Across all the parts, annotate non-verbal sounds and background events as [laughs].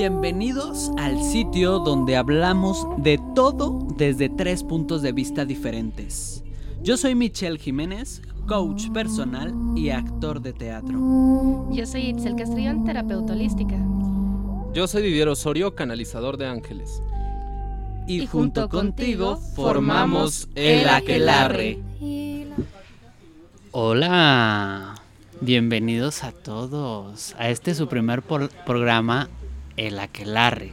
Bienvenidos al sitio donde hablamos de todo desde tres puntos de vista diferentes. Yo soy Michelle Jiménez, coach personal y actor de teatro. Yo soy Itzel Castrillón, terapeuta holística. Yo soy Didier Osorio, canalizador de ángeles. Y, junto, contigo formamos el Aquelarre. Hola, bienvenidos a todos a este su primer programa, El Aquelarre.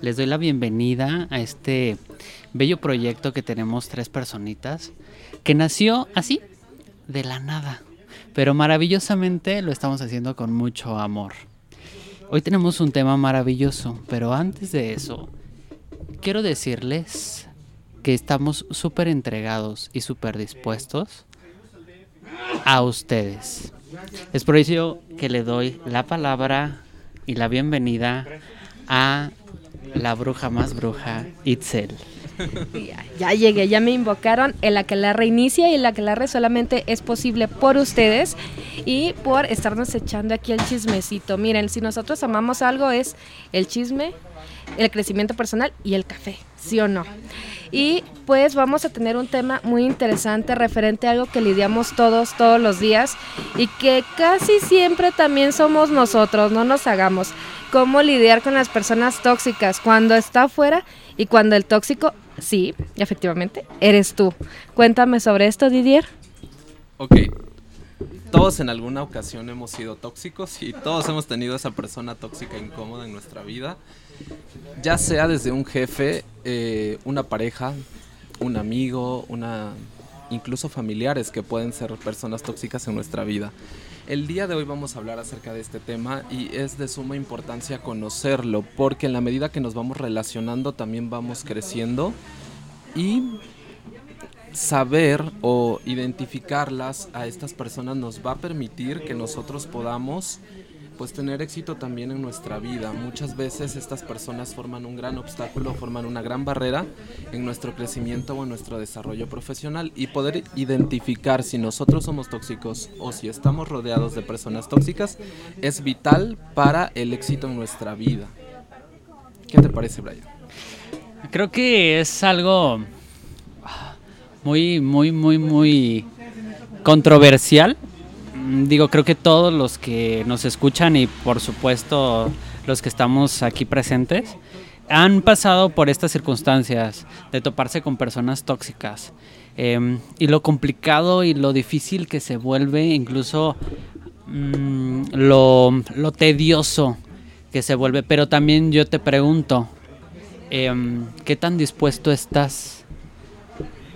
Les doy la bienvenida a este bello proyecto que tenemos tres personitas, que nació así, de la nada, pero maravillosamente lo estamos haciendo con mucho amor. Hoy tenemos un tema maravilloso, pero antes de eso, quiero decirles que estamos súper entregados y súper dispuestos a ustedes. Es por eso que le doy la palabra y la bienvenida a la bruja más bruja, Itzel. Ya, llegué, ya me invocaron. El aquelarre inicia y el aquelarre solamente es posible por ustedes y por estarnos echando aquí el chismecito. Miren, si nosotros amamos algo es el chisme, el crecimiento personal y el café, ¿sí o no? Y pues vamos a tener un tema muy interesante referente a algo que lidiamos todos, todos los días y que casi siempre también somos nosotros, no nos hagamos. Cómo lidiar con las personas tóxicas cuando está afuera y cuando el tóxico, sí, efectivamente, eres tú. Cuéntame sobre esto, Didier. Ok, todos en alguna ocasión hemos sido tóxicos y todos hemos tenido esa persona tóxica incómoda en nuestra vida ya sea desde un jefe, eh, una pareja, un amigo, una incluso familiares que pueden ser personas tóxicas en nuestra vida. El día de hoy vamos a hablar acerca de este tema y es de suma importancia conocerlo porque en la medida que nos vamos relacionando también vamos creciendo y saber o identificarlas a estas personas nos va a permitir que nosotros podamos pues tener éxito también en nuestra vida. Muchas veces estas personas forman un gran obstáculo, forman una gran barrera en nuestro crecimiento o en nuestro desarrollo profesional y poder identificar si nosotros somos tóxicos o si estamos rodeados de personas tóxicas es vital para el éxito en nuestra vida. ¿Qué te parece, Brian? Creo que es algo muy, muy, muy, muy controversial Mm, digo, creo que todos los que nos escuchan y por supuesto los que estamos aquí presentes han pasado por estas circunstancias de toparse con personas tóxicas em, y lo complicado y lo difícil que se vuelve, incluso mm, lo, tedioso que se vuelve. Pero también yo te pregunto, em, ¿qué tan dispuesto estás?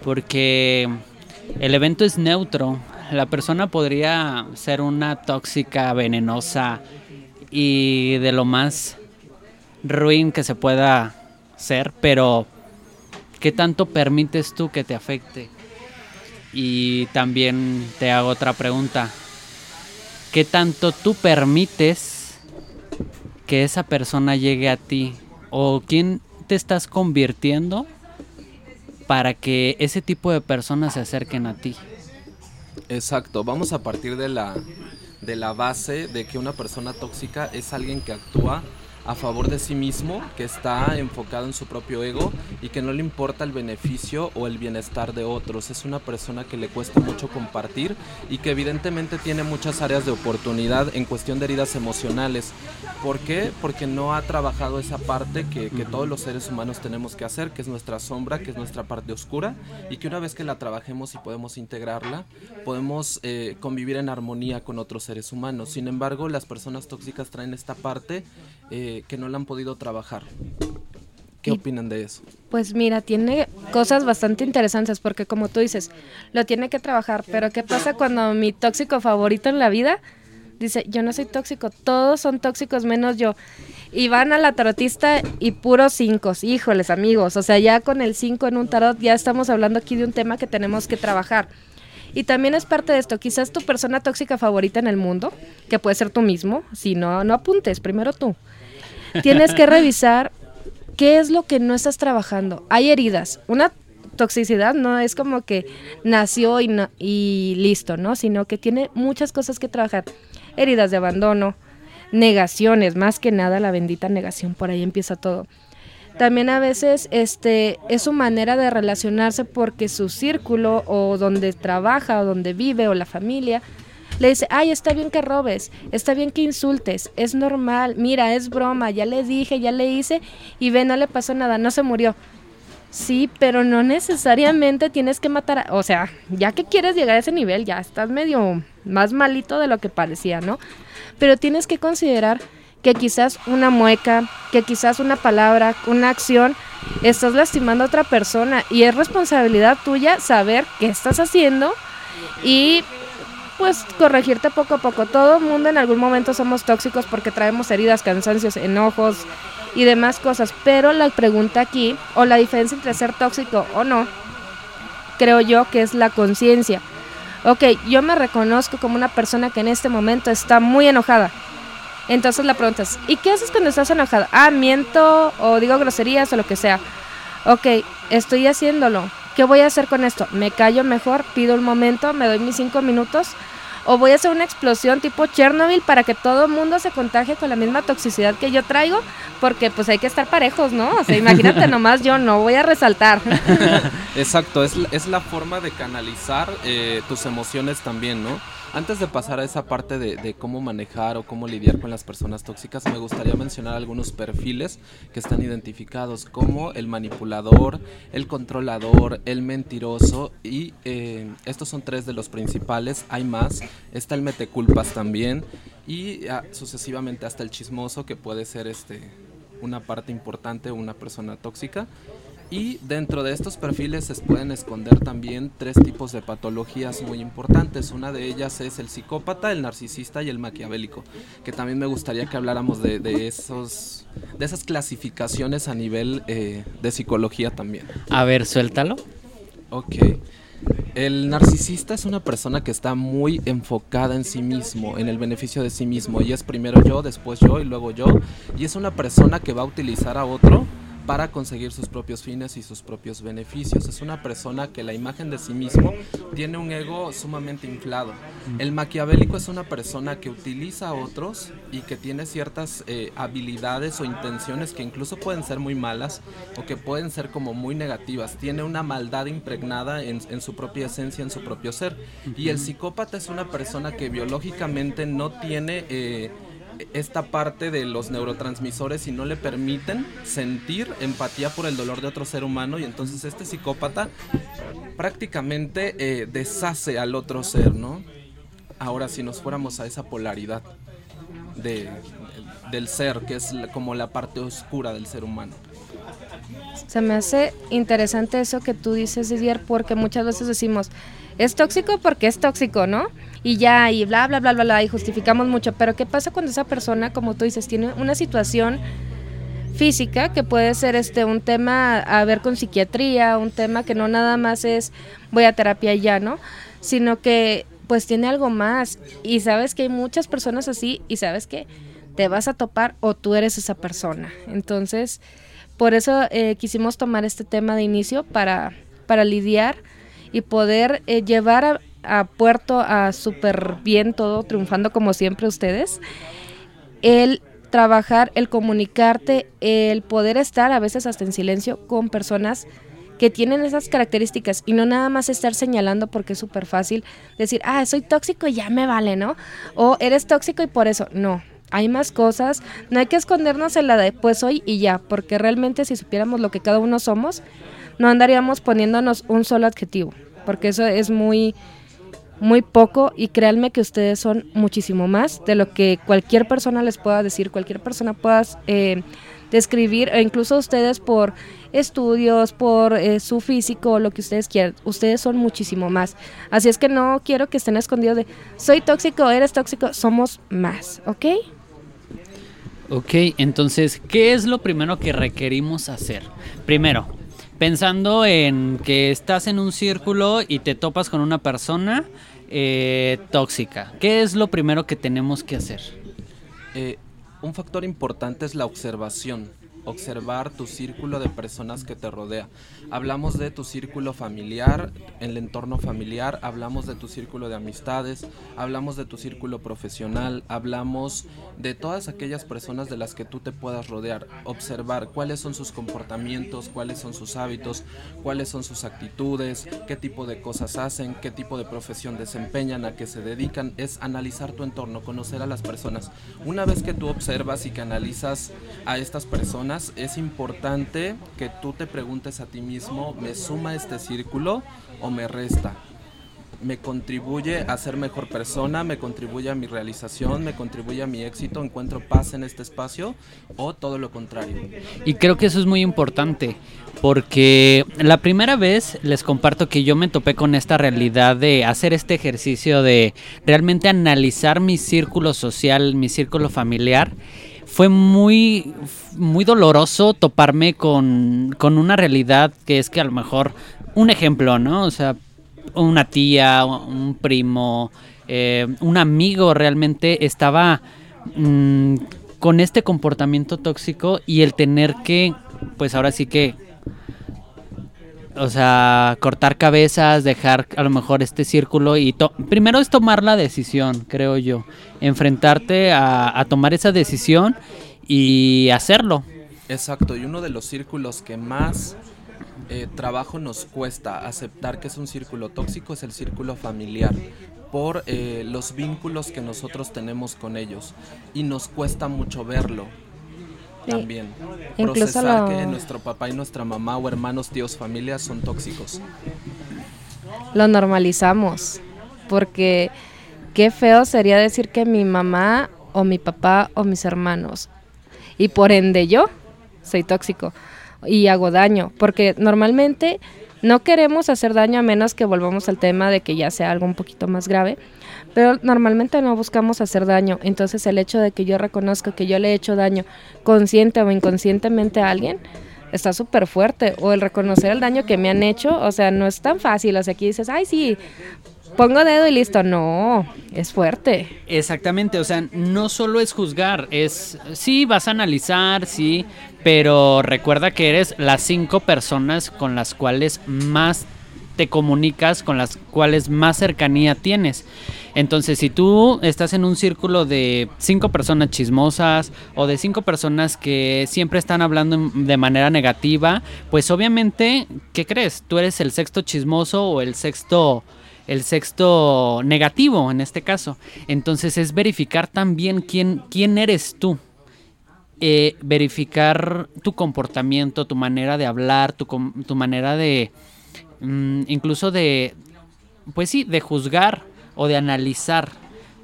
Porque el evento es neutro, la persona podría ser una tóxica, venenosa y de lo más ruin que se pueda ser, pero ¿qué tanto permites tú que te afecte? Y también te hago otra pregunta. ¿Qué tanto tú permites que esa persona llegue a ti? ¿O quién te estás convirtiendo para que ese tipo de personas se acerquen a ti? Exacto, vamos a partir de la, de la base de que una persona tóxica es alguien que actúa a favor de sí mismo, que está enfocado en su propio ego y que no le importa el beneficio o el bienestar de otros. Es una persona que le cuesta mucho compartir y que evidentemente tiene muchas áreas de oportunidad en cuestión de heridas emocionales. ¿Por qué? Porque no ha trabajado esa parte que, todos los seres humanos tenemos que hacer, que es nuestra sombra, que es nuestra parte oscura y que una vez que la trabajemos y podemos integrarla, podemos eh, convivir en armonía con otros seres humanos. Sin embargo, las personas tóxicas traen esta parte eh, que no la han podido trabajar. ¿Qué opinan de eso? Pues mira, tiene cosas bastante interesantes porque como tú dices, lo tiene que trabajar, pero ¿qué pasa cuando mi tóxico favorito en la vida dice, yo no soy tóxico, todos son tóxicos menos yo? Y van a la tarotista y puros cinco, híjoles amigos, o sea, ya con el cinco en un tarot ya estamos hablando aquí de un tema que tenemos que trabajar. Y también es parte de esto, quizás tu persona tóxica favorita en el mundo, que puede ser tú mismo, si no, no apuntes, primero tú tienes que revisar qué es lo que no estás trabajando. Hay heridas. Una toxicidad no es como que nació y, y listo, ¿no? Sino que tiene muchas cosas que trabajar. Heridas de abandono, negaciones, más que nada la bendita negación, por ahí empieza todo. También a veces este es su manera de relacionarse porque su círculo o donde trabaja o donde vive o la familia le dice, ay, está bien que robes, está bien que insultes, es normal, mira, es broma, ya le dije, ya le hice y ve, no le pasó nada, no se murió. Sí, pero no necesariamente tienes que matar, a, o sea, ya que quieres llegar a ese nivel, ya estás medio más malito de lo que parecía, ¿no? Pero tienes que considerar que quizás una mueca, que quizás una palabra, una acción, estás lastimando a otra persona y es responsabilidad tuya saber qué estás haciendo y pues corregirte poco a poco. Todo el mundo en algún momento somos tóxicos porque traemos heridas, cansancios, enojos y demás cosas. Pero la pregunta aquí, o la diferencia entre ser tóxico o no, creo yo que es la conciencia. Ok, yo me reconozco como una persona que en este momento está muy enojada. Entonces la pregunta es, ¿y qué haces cuando estás enojada? Ah, miento o digo groserías o lo que sea. Ok, estoy haciéndolo. ¿Qué voy a hacer con esto? ¿Me callo mejor? ¿Pido un momento? ¿Me doy mis cinco minutos? O voy a hacer una explosión tipo Chernobyl para que todo el mundo se contagie con la misma toxicidad que yo traigo, porque pues hay que estar parejos, ¿no? O sea, imagínate [laughs] nomás yo no voy a resaltar. [laughs] Exacto, es, es la forma de canalizar eh, tus emociones también, ¿no? Antes de pasar a esa parte de, cómo manejar o cómo lidiar con las personas tóxicas, me gustaría mencionar algunos perfiles que están identificados como el manipulador, el controlador, el mentiroso y eh, estos son tres de los principales. Hay más, está el meteculpas también y ah, sucesivamente hasta el chismoso que puede ser este una parte importante una persona tóxica. Y dentro de estos perfiles se pueden esconder también tres tipos de patologías muy importantes. Una de ellas es el psicópata, el narcisista y el maquiavélico, que también me gustaría que habláramos de, esos, de esas clasificaciones a nivel eh, de psicología también. A ver, suéltalo. Ok. El narcisista es una persona que está muy enfocada en sí mismo, en el beneficio de sí mismo, y es primero yo, después yo y luego yo, y es una persona que va a utilizar a otro para conseguir sus propios fines y sus propios beneficios. Es una persona que la imagen de sí mismo tiene un ego sumamente inflado. El maquiavélico es una persona que utiliza a otros y que tiene ciertas eh, habilidades o intenciones que incluso pueden ser muy malas o que pueden ser como muy negativas. Tiene una maldad impregnada en, su propia esencia, en su propio ser. Y el psicópata es una persona que biológicamente no tiene... Eh, esta parte de los neurotransmisores y no le permiten sentir empatía por el dolor de otro ser humano y entonces este psicópata prácticamente eh, deshace al otro ser, ¿no? Ahora si nos fuéramos a esa polaridad de, del ser, que es como la parte oscura del ser humano. Se me hace interesante eso que tú dices, Didier, porque muchas veces decimos, es tóxico porque es tóxico, ¿no? Y ya, y bla, bla, bla, bla, bla, y justificamos mucho. Pero ¿qué pasa cuando esa persona, como tú dices, tiene una situación física que puede ser este un tema a ver con psiquiatría, un tema que no nada más es voy a terapia y ya, ¿no? Sino que pues tiene algo más y sabes que hay muchas personas así y sabes que te vas a topar o tú eres esa persona. Entonces, por eso eh, quisimos tomar este tema de inicio para, para lidiar y poder eh, llevar a, a puerto a súper bien todo, triunfando como siempre ustedes, el trabajar, el comunicarte, el poder estar a veces hasta en silencio con personas que tienen esas características y no nada más estar señalando porque es súper fácil decir, ah, soy tóxico y ya me vale, ¿no? O eres tóxico y por eso, no. Hay más cosas, no hay que escondernos en la de pues soy y ya, porque realmente si supiéramos lo que cada uno somos, no andaríamos poniéndonos un solo adjetivo, porque eso es muy, muy poco y créanme que ustedes son muchísimo más de lo que cualquier persona les pueda decir, cualquier persona pueda eh, describir, e incluso ustedes por estudios, por eh, su físico, lo que ustedes quieran, ustedes son muchísimo más. Así es que no quiero que estén escondidos de soy tóxico, eres tóxico, somos más, ¿ok? Ok, entonces, ¿qué es lo primero que requerimos hacer? Primero, pensando en que estás en un círculo y te topas con una persona eh, tóxica. ¿Qué es lo primero que tenemos que hacer? Eh, un factor importante es la observación. Observar tu círculo de personas que te rodea. Hablamos de tu círculo familiar, el entorno familiar, hablamos de tu círculo de amistades, hablamos de tu círculo profesional, hablamos de todas aquellas personas de las que tú te puedas rodear. Observar cuáles son sus comportamientos, cuáles son sus hábitos, cuáles son sus actitudes, qué tipo de cosas hacen, qué tipo de profesión desempeñan, a qué se dedican. Es analizar tu entorno, conocer a las personas. Una vez que tú observas y que analizas a estas personas, es importante que tú te preguntes a ti mismo, ¿me suma este círculo o me resta? me contribuye a ser mejor persona, me contribuye a mi realización, me contribuye a mi éxito, encuentro paz en este espacio o todo lo contrario. Y creo que eso es muy importante porque la primera vez les comparto que yo me topé con esta realidad de hacer este ejercicio de realmente analizar mi círculo social, mi círculo familiar fue muy, muy doloroso toparme con, con, una realidad que es que a lo mejor, un ejemplo, ¿no? O sea, una tía, un primo, eh, un amigo realmente estaba mm, con este comportamiento tóxico y el tener que, pues ahora sí que o sea, cortar cabezas, dejar a lo mejor este círculo y primero es tomar la decisión, creo yo, enfrentarte a, tomar esa decisión y hacerlo. Exacto, y uno de los círculos que más eh, trabajo nos cuesta aceptar que es un círculo tóxico es el círculo familiar por eh, los vínculos que nosotros tenemos con ellos y nos cuesta mucho verlo también. Procesar que nuestro papá y nuestra mamá o hermanos, tíos, familias son tóxicos. Lo normalizamos, porque qué feo sería decir que mi mamá o mi papá o mis hermanos, y por ende yo, soy tóxico y hago daño, porque normalmente no queremos hacer daño a menos que volvamos al tema de que ya sea algo un poquito más grave, pero normalmente no buscamos hacer daño. Entonces el hecho de que yo reconozca que yo le he hecho daño consciente o inconscientemente a alguien, está súper fuerte. O el reconocer el daño que me han hecho, o sea, no es tan fácil. O sea, aquí dices, ay, sí, pongo dedo y listo. No, es fuerte. Exactamente, o sea, no solo es juzgar, es, sí, vas a analizar, sí, pero recuerda que eres las cinco personas con las cuales más te comunicas, con las cuales más cercanía tienes. Entonces, si tú estás en un círculo de cinco personas chismosas o de cinco personas que siempre están hablando de manera negativa, pues obviamente, ¿qué crees? Tú eres el sexto chismoso o el sexto el sexto negativo en este caso. Entonces es verificar también quién, quién eres tú. Eh, verificar tu comportamiento, tu manera de hablar, tu, tu manera de, Mm, incluso de, pues sí, de juzgar o de analizar.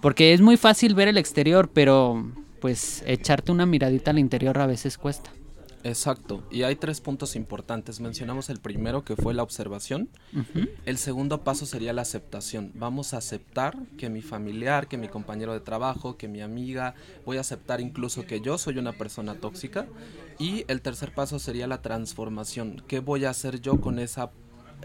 Porque es muy fácil ver el exterior, pero pues echarte una miradita al interior a veces cuesta. Exacto, y hay tres puntos importantes. Mencionamos el primero que fue la observación. El segundo paso sería la aceptación. Vamos a aceptar que mi familiar, que mi compañero de trabajo, que mi amiga, voy a aceptar incluso que yo soy una persona tóxica. Y el tercer paso sería la transformación. ¿Qué voy a hacer yo con esa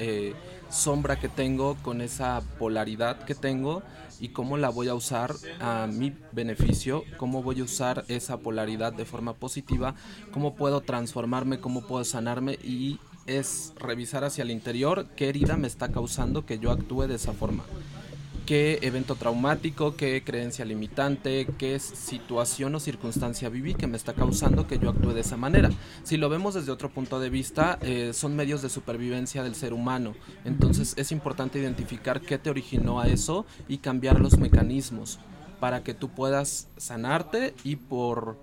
eh, sombra que tengo, con esa polaridad que tengo y cómo la voy a usar a mi beneficio, cómo voy a usar esa polaridad de forma positiva, cómo puedo transformarme, cómo puedo sanarme y es revisar hacia el interior qué herida me está causando que yo actúe de esa forma qué evento traumático, qué creencia limitante, qué situación o circunstancia viví que me está causando que yo actúe de esa manera. Si lo vemos desde otro punto de vista, eh, son medios de supervivencia del ser humano. Entonces es importante identificar qué te originó a eso y cambiar los mecanismos para que tú puedas sanarte y por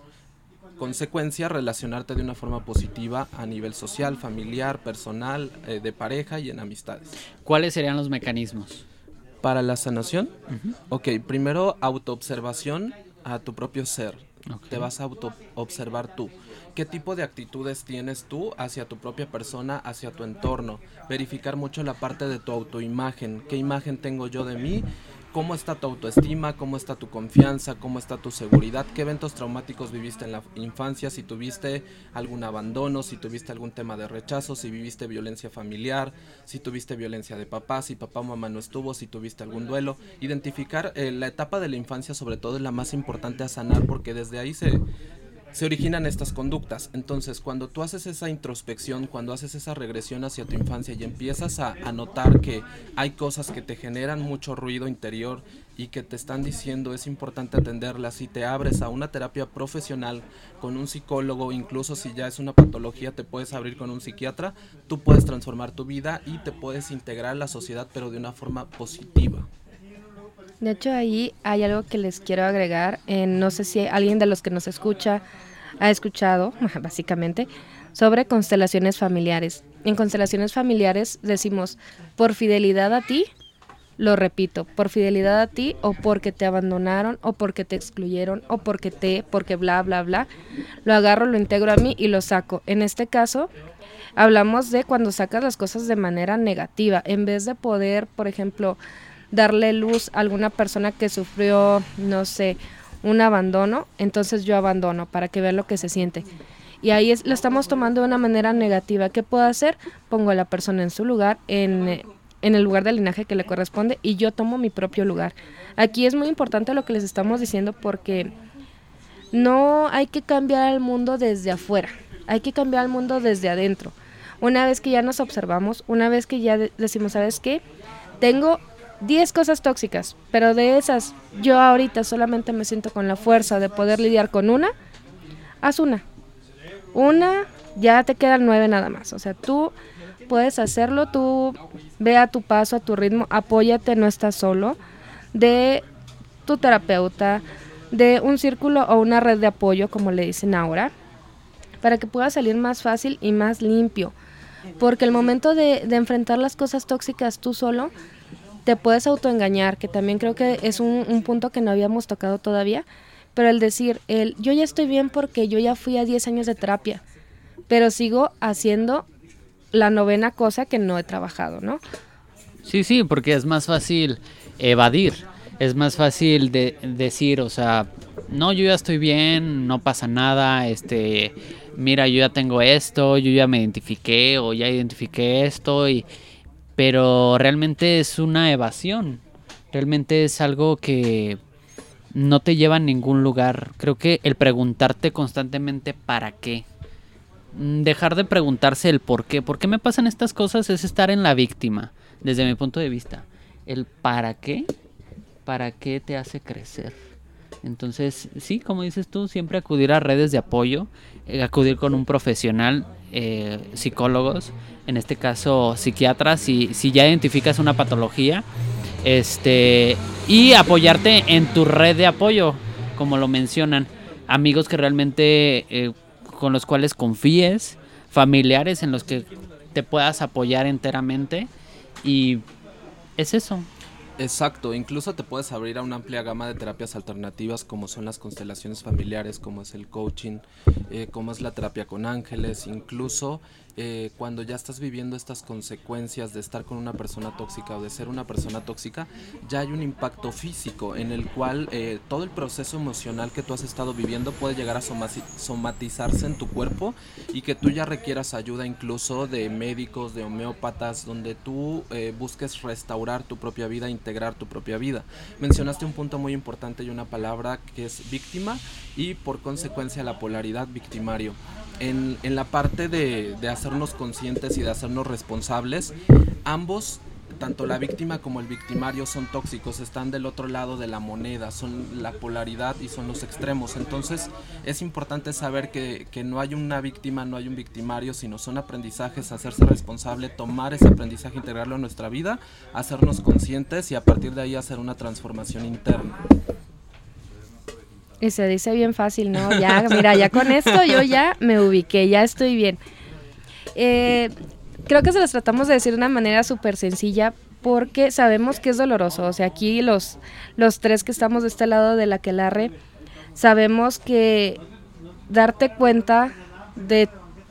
consecuencia relacionarte de una forma positiva a nivel social, familiar, personal, eh, de pareja y en amistades. ¿Cuáles serían los mecanismos? Para la sanación, ok, primero autoobservación a tu propio ser. Te vas a autoobservar tú. ¿Qué tipo de actitudes tienes tú hacia tu propia persona, hacia tu entorno? Verificar mucho la parte de tu autoimagen. ¿Qué imagen tengo yo de mí? Cómo está tu autoestima, cómo está tu confianza, cómo está tu seguridad, qué eventos traumáticos viviste en la infancia, si tuviste algún abandono, si tuviste algún tema de rechazo, si viviste violencia familiar, si tuviste violencia de papá, si papá o mamá no estuvo, si tuviste algún duelo. Identificar eh, la etapa de la infancia sobre todo es la más importante a sanar porque desde ahí se se originan estas conductas. Entonces, cuando tú haces esa introspección, cuando haces esa regresión hacia tu infancia y empiezas a, notar que hay cosas que te generan mucho ruido interior y que te están diciendo es importante atenderlas y te abres a una terapia profesional con un psicólogo, incluso si ya es una patología te puedes abrir con un psiquiatra, tú puedes transformar tu vida y te puedes integrar a la sociedad pero de una forma positiva. De hecho, ahí hay algo que les quiero agregar. no sé si alguien de los que nos escucha ha escuchado, [laughs] básicamente, sobre constelaciones familiares. En constelaciones familiares decimos, por fidelidad a ti, lo repito, por fidelidad a ti o porque te abandonaron o porque te excluyeron o porque te, porque bla, bla, bla, lo agarro, lo integro a mí y lo saco. En este caso, hablamos de cuando sacas las cosas de manera negativa, en vez de poder, por ejemplo, darle luz a alguna persona que sufrió, no sé, un abandono, entonces yo abandono para que vean lo que se siente. Y ahí es, lo estamos tomando de una manera negativa. ¿Qué puedo hacer? Pongo a la persona en su lugar, en, en el lugar del linaje que le corresponde y yo tomo mi propio lugar. Aquí es muy importante lo que les estamos diciendo porque no hay que cambiar el mundo desde afuera, hay que cambiar el mundo desde adentro. Una vez que ya nos observamos, una vez que ya decimos, ¿sabes qué? Tengo 10 cosas tóxicas, pero de esas yo ahorita solamente me siento con la fuerza de poder lidiar con una, haz una. Una, ya te quedan nueve nada más. O sea, tú puedes hacerlo, tú ve a tu paso, a tu ritmo, apóyate, no estás solo, de tu terapeuta, de un círculo o una red de apoyo, como le dicen ahora, para que puedas salir más fácil y más limpio. Porque el momento de, de enfrentar las cosas tóxicas tú solo, te puedes autoengañar, que también creo que es un, punto que no habíamos tocado todavía, pero el decir, el, yo ya estoy bien porque yo ya fui a 10 años de terapia, pero sigo haciendo la novena cosa que no he trabajado, ¿no? Sí, sí, porque es más fácil evadir, es más fácil de decir, o sea, no, yo ya estoy bien, no pasa nada, este, mira, yo ya tengo esto, yo ya me identifiqué o ya identifiqué esto y, pero realmente es una evasión, realmente es algo que no te lleva a ningún lugar. Creo que el preguntarte constantemente para qué, mm, dejar de preguntarse el por qué, por qué me pasan estas cosas es estar en la víctima, desde mi punto de vista. El para qué, para qué te hace crecer. Entonces, sí, como dices tú, siempre acudir a redes de apoyo, eh, acudir con un profesional, eh, psicólogos, en este caso psiquiatras, si, si ya identificas una patología, este, y apoyarte en tu red de apoyo, como lo mencionan, amigos que realmente eh, con los cuales confíes, familiares en los que te puedas apoyar enteramente y es eso. Exacto, incluso te puedes abrir a una amplia gama de terapias alternativas como son las constelaciones familiares, como es el coaching, eh, como es la terapia con ángeles, incluso eh, cuando ya estás viviendo estas consecuencias de estar con una persona tóxica o de ser una persona tóxica, ya hay un impacto físico en el cual eh, todo el proceso emocional que tú has estado viviendo puede llegar a somatizarse en tu cuerpo y que tú ya requieras ayuda incluso de médicos, de homeópatas, donde tú eh, busques restaurar tu propia vida, integrar tu propia vida. Mencionaste un punto muy importante y una palabra que es víctima y por consecuencia la polaridad victimario en, en la parte de, de, hacernos conscientes y de hacernos responsables, ambos, tanto la víctima como el victimario, son tóxicos, están del otro lado de la moneda, son la polaridad y son los extremos. Entonces es importante saber que, que no hay una víctima, no hay un victimario, sino son aprendizajes, hacerse responsable, tomar ese aprendizaje, integrarlo en nuestra vida, hacernos conscientes y a partir de ahí hacer una transformación interna. Y se dice bien fácil, ¿no? Ya, mira, ya con esto yo ya me ubiqué, ya estoy bien. Eh, creo que se los tratamos de decir de una manera súper sencilla porque sabemos que es doloroso. O sea, aquí los, los tres que estamos de este lado de la quelarre, sabemos que darte cuenta de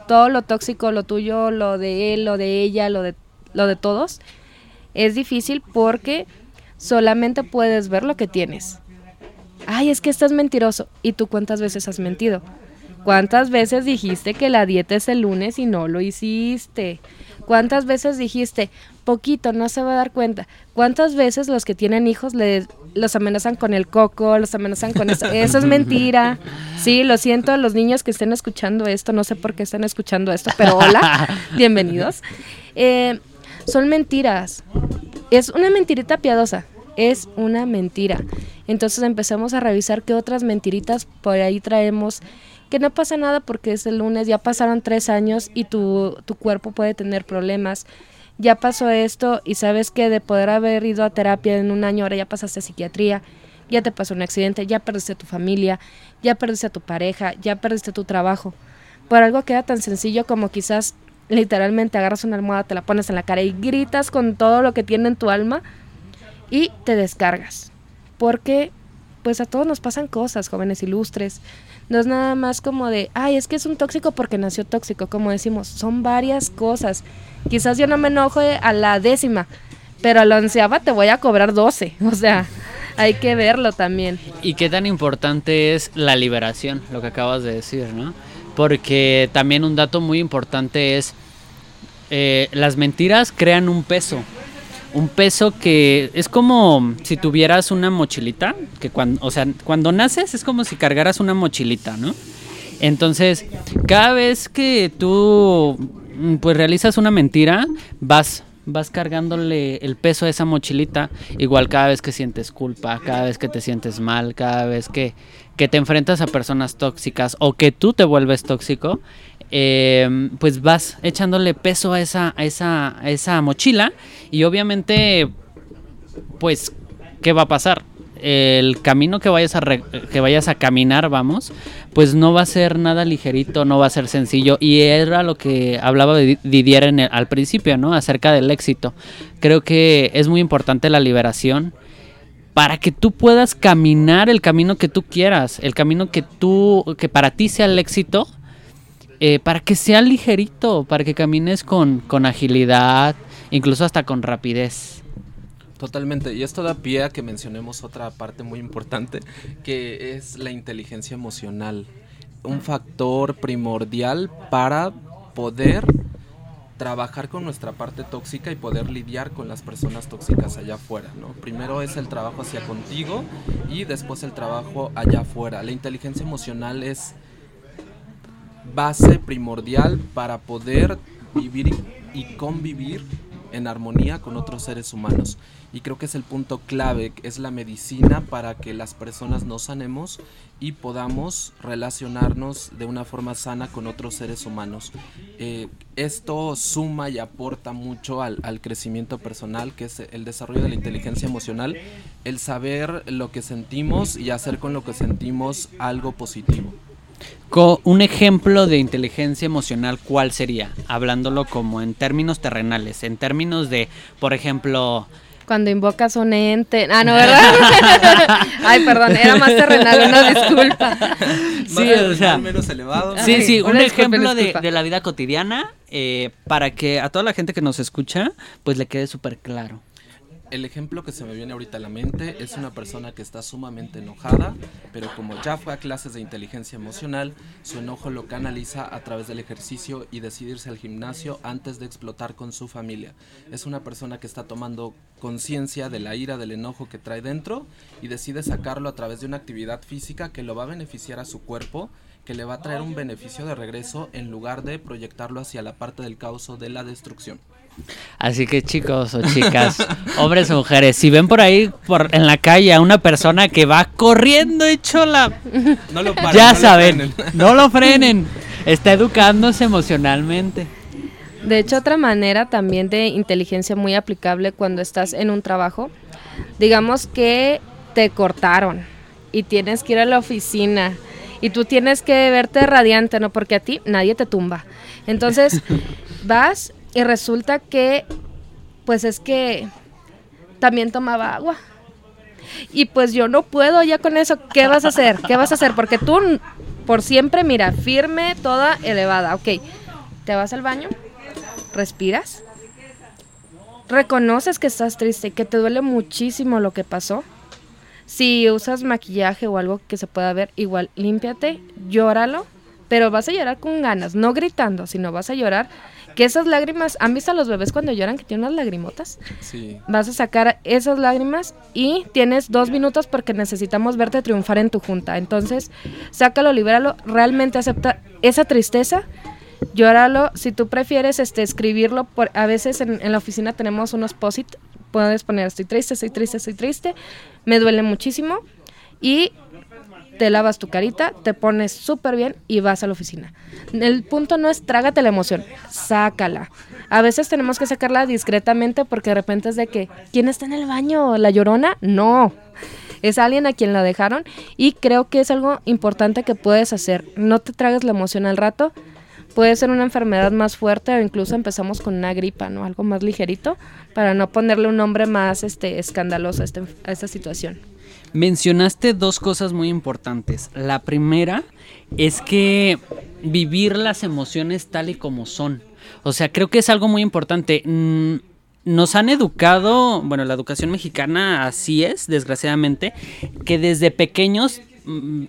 todo lo tóxico, lo tuyo, lo de él, lo de ella, lo de, lo de todos, es difícil porque solamente puedes ver lo que tienes ay, es que estás mentiroso. ¿Y tú cuántas veces has mentido? ¿Cuántas veces dijiste que la dieta es el lunes y no lo hiciste? ¿Cuántas veces dijiste, poquito, no se va a dar cuenta? ¿Cuántas veces los que tienen hijos les, los amenazan con el coco, los amenazan con eso. [laughs] Eso es mentira. Sí, lo siento a los niños que estén escuchando esto, no sé por qué están escuchando esto, pero hola, [laughs] bienvenidos. Eh, son mentiras. Es una mentirita piadosa, es una mentira. Entonces empezamos a revisar qué otras mentiritas por ahí traemos. Que no pasa nada porque es el lunes, ya pasaron tres años y tu, tu cuerpo puede tener problemas ya pasó esto y sabes que de poder haber ido a terapia en un año, ahora ya pasaste a psiquiatría, ya te pasó un accidente, ya perdiste tu familia, ya perdiste a tu pareja, ya perdiste tu trabajo. Por algo queda tan sencillo como quizás literalmente agarras una almohada, te la pones en la cara y gritas con todo lo que tiene en tu alma y te descargas. Porque pues a todos nos pasan cosas, jóvenes ilustres. No es nada más como de, ay, es que es un tóxico porque nació tóxico, como decimos, son varias cosas. Quizás yo no me enoje a la décima, pero a la onceava te voy a cobrar doce. [laughs] O sea, hay que verlo también. Y qué tan importante es la liberación, lo que acabas de decir, ¿no? Porque también un dato muy importante es, eh, las mentiras crean un peso. Un peso que es como si tuvieras una mochilita, que cuando, o sea, cuando naces es como si cargaras una mochilita, ¿no? Entonces, cada vez que tú Mm, pues realizas una mentira, vas vas cargándole el peso a esa mochilita, igual cada vez que sientes culpa, cada vez que te sientes mal, cada vez que, que te enfrentas a personas tóxicas o que tú te vuelves tóxico, em, pues vas echándole peso a esa, esa, esa mochila y obviamente, pues, ¿qué va a pasar? el camino que vayas a que vayas a caminar, vamos, pues no va a ser nada ligerito, no va a ser sencillo y era lo que hablaba Didier en al principio, ¿no? Acerca del éxito. Creo que es muy importante la liberación para que tú puedas caminar el camino que tú quieras, el camino que tú que para ti sea el éxito. Eh, para que sea ligerito, para que camines con, con agilidad, incluso hasta con rapidez. Totalmente, y esto da pie a que mencionemos otra parte muy importante, que es la inteligencia emocional, un factor primordial para poder trabajar con nuestra parte tóxica y poder lidiar con las personas tóxicas allá afuera, ¿no? Primero es el trabajo hacia contigo y después el trabajo allá afuera. La inteligencia emocional es base primordial para poder vivir y convivir en armonía con otros seres humanos. Y creo que es el punto clave, es la medicina para que las personas nos sanemos y podamos relacionarnos de una forma sana con otros seres humanos. Eh, esto suma y aporta mucho al, al, crecimiento personal, que es el desarrollo de la inteligencia emocional, el saber lo que sentimos y hacer con lo que sentimos algo positivo un ejemplo de inteligencia emocional, ¿cuál sería? Hablándolo como en términos terrenales, en términos de, por ejemplo... Cuando invocas un ente... Ah, no, ¿verdad? [laughs] Ay, perdón, era más terrenal, una disculpa. Sí, o sea... Menos elevado. Sí, sí, un ejemplo de, de, la vida cotidiana eh, para que a toda la gente que nos escucha, pues le quede súper claro. El ejemplo que se me viene ahorita a la mente es una persona que está sumamente enojada, pero como ya fue a clases de inteligencia emocional, su enojo lo canaliza a través del ejercicio y decidirse al gimnasio antes de explotar con su familia. Es una persona que está tomando conciencia de la ira, del enojo que trae dentro y decide sacarlo a través de una actividad física que lo va a beneficiar a su cuerpo que le va a traer un beneficio de regreso en lugar de proyectarlo hacia la parte del caos de la destrucción. Así que chicos o chicas, [laughs] hombres o mujeres, si ven por ahí por en la calle a una persona que va corriendo hecho la no lo ya saben, [laughs] no lo frenen. Está educándose emocionalmente. De hecho, otra manera también de inteligencia muy aplicable cuando estás en un trabajo, digamos que te cortaron y tienes que ir a la oficina y tú tienes que verte radiante, ¿no? Porque a ti nadie te tumba. Entonces, [laughs] vas y resulta que, pues es que también tomaba agua. Y pues yo no puedo ya con eso. ¿Qué vas a hacer? ¿Qué vas a hacer? Porque tú por siempre, mira, firme, toda elevada. Ok, te vas al baño, respiras, reconoces que estás triste, que te duele muchísimo lo que pasó. Si usas maquillaje o algo que se pueda ver, igual límpiate, llóralo, pero vas a llorar con ganas, no gritando, sino vas a llorar que esas lágrimas, ¿han visto a los bebés cuando lloran que tienen unas lagrimotas? Sí. Vas a sacar esas lágrimas y tienes dos minutos porque necesitamos verte triunfar en tu junta. Entonces, sácalo, libéralo, realmente acepta esa tristeza, llóralo. Si tú prefieres este, escribirlo, por, a veces en, en la oficina tenemos unos posit, puedes poner estoy triste, estoy triste, estoy triste, me duele muchísimo y te lavas tu carita, te pones súper bien y vas a la oficina. El punto no es trágate la emoción, sácala. A veces tenemos que sacarla discretamente porque de repente es de que, ¿quién está en el baño? ¿La llorona? No. Es alguien a quien la dejaron y creo que es algo importante que puedes hacer. No te tragues la emoción al rato. Puede ser una enfermedad más fuerte o incluso empezamos con una gripa, ¿no? Algo más ligerito para no ponerle un nombre más este, escandaloso a, este, a esta situación. Mencionaste dos cosas muy importantes. La primera es que vivir las emociones tal y como son. O sea, creo que es algo muy importante. Mm, nos han educado, bueno, la educación mexicana así es, desgraciadamente, que desde pequeños, mm,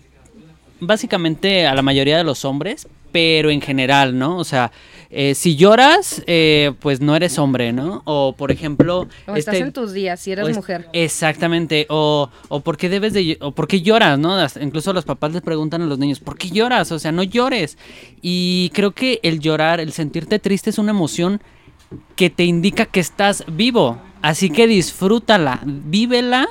básicamente a la mayoría de los hombres, pero en general, ¿no? O sea, eh, si lloras, eh, pues no eres hombre, ¿no? O por ejemplo... O estás este- en tus días si eres es- mujer. Exactamente, o, o por qué debes de, o por qué lloras, ¿no? Hasta- Incluso los papás les preguntan a los niños, ¿por qué lloras? O sea, no llores. Y creo que el llorar, el sentirte triste es una emoción que te indica que estás vivo. Así que disfrútala, vívela,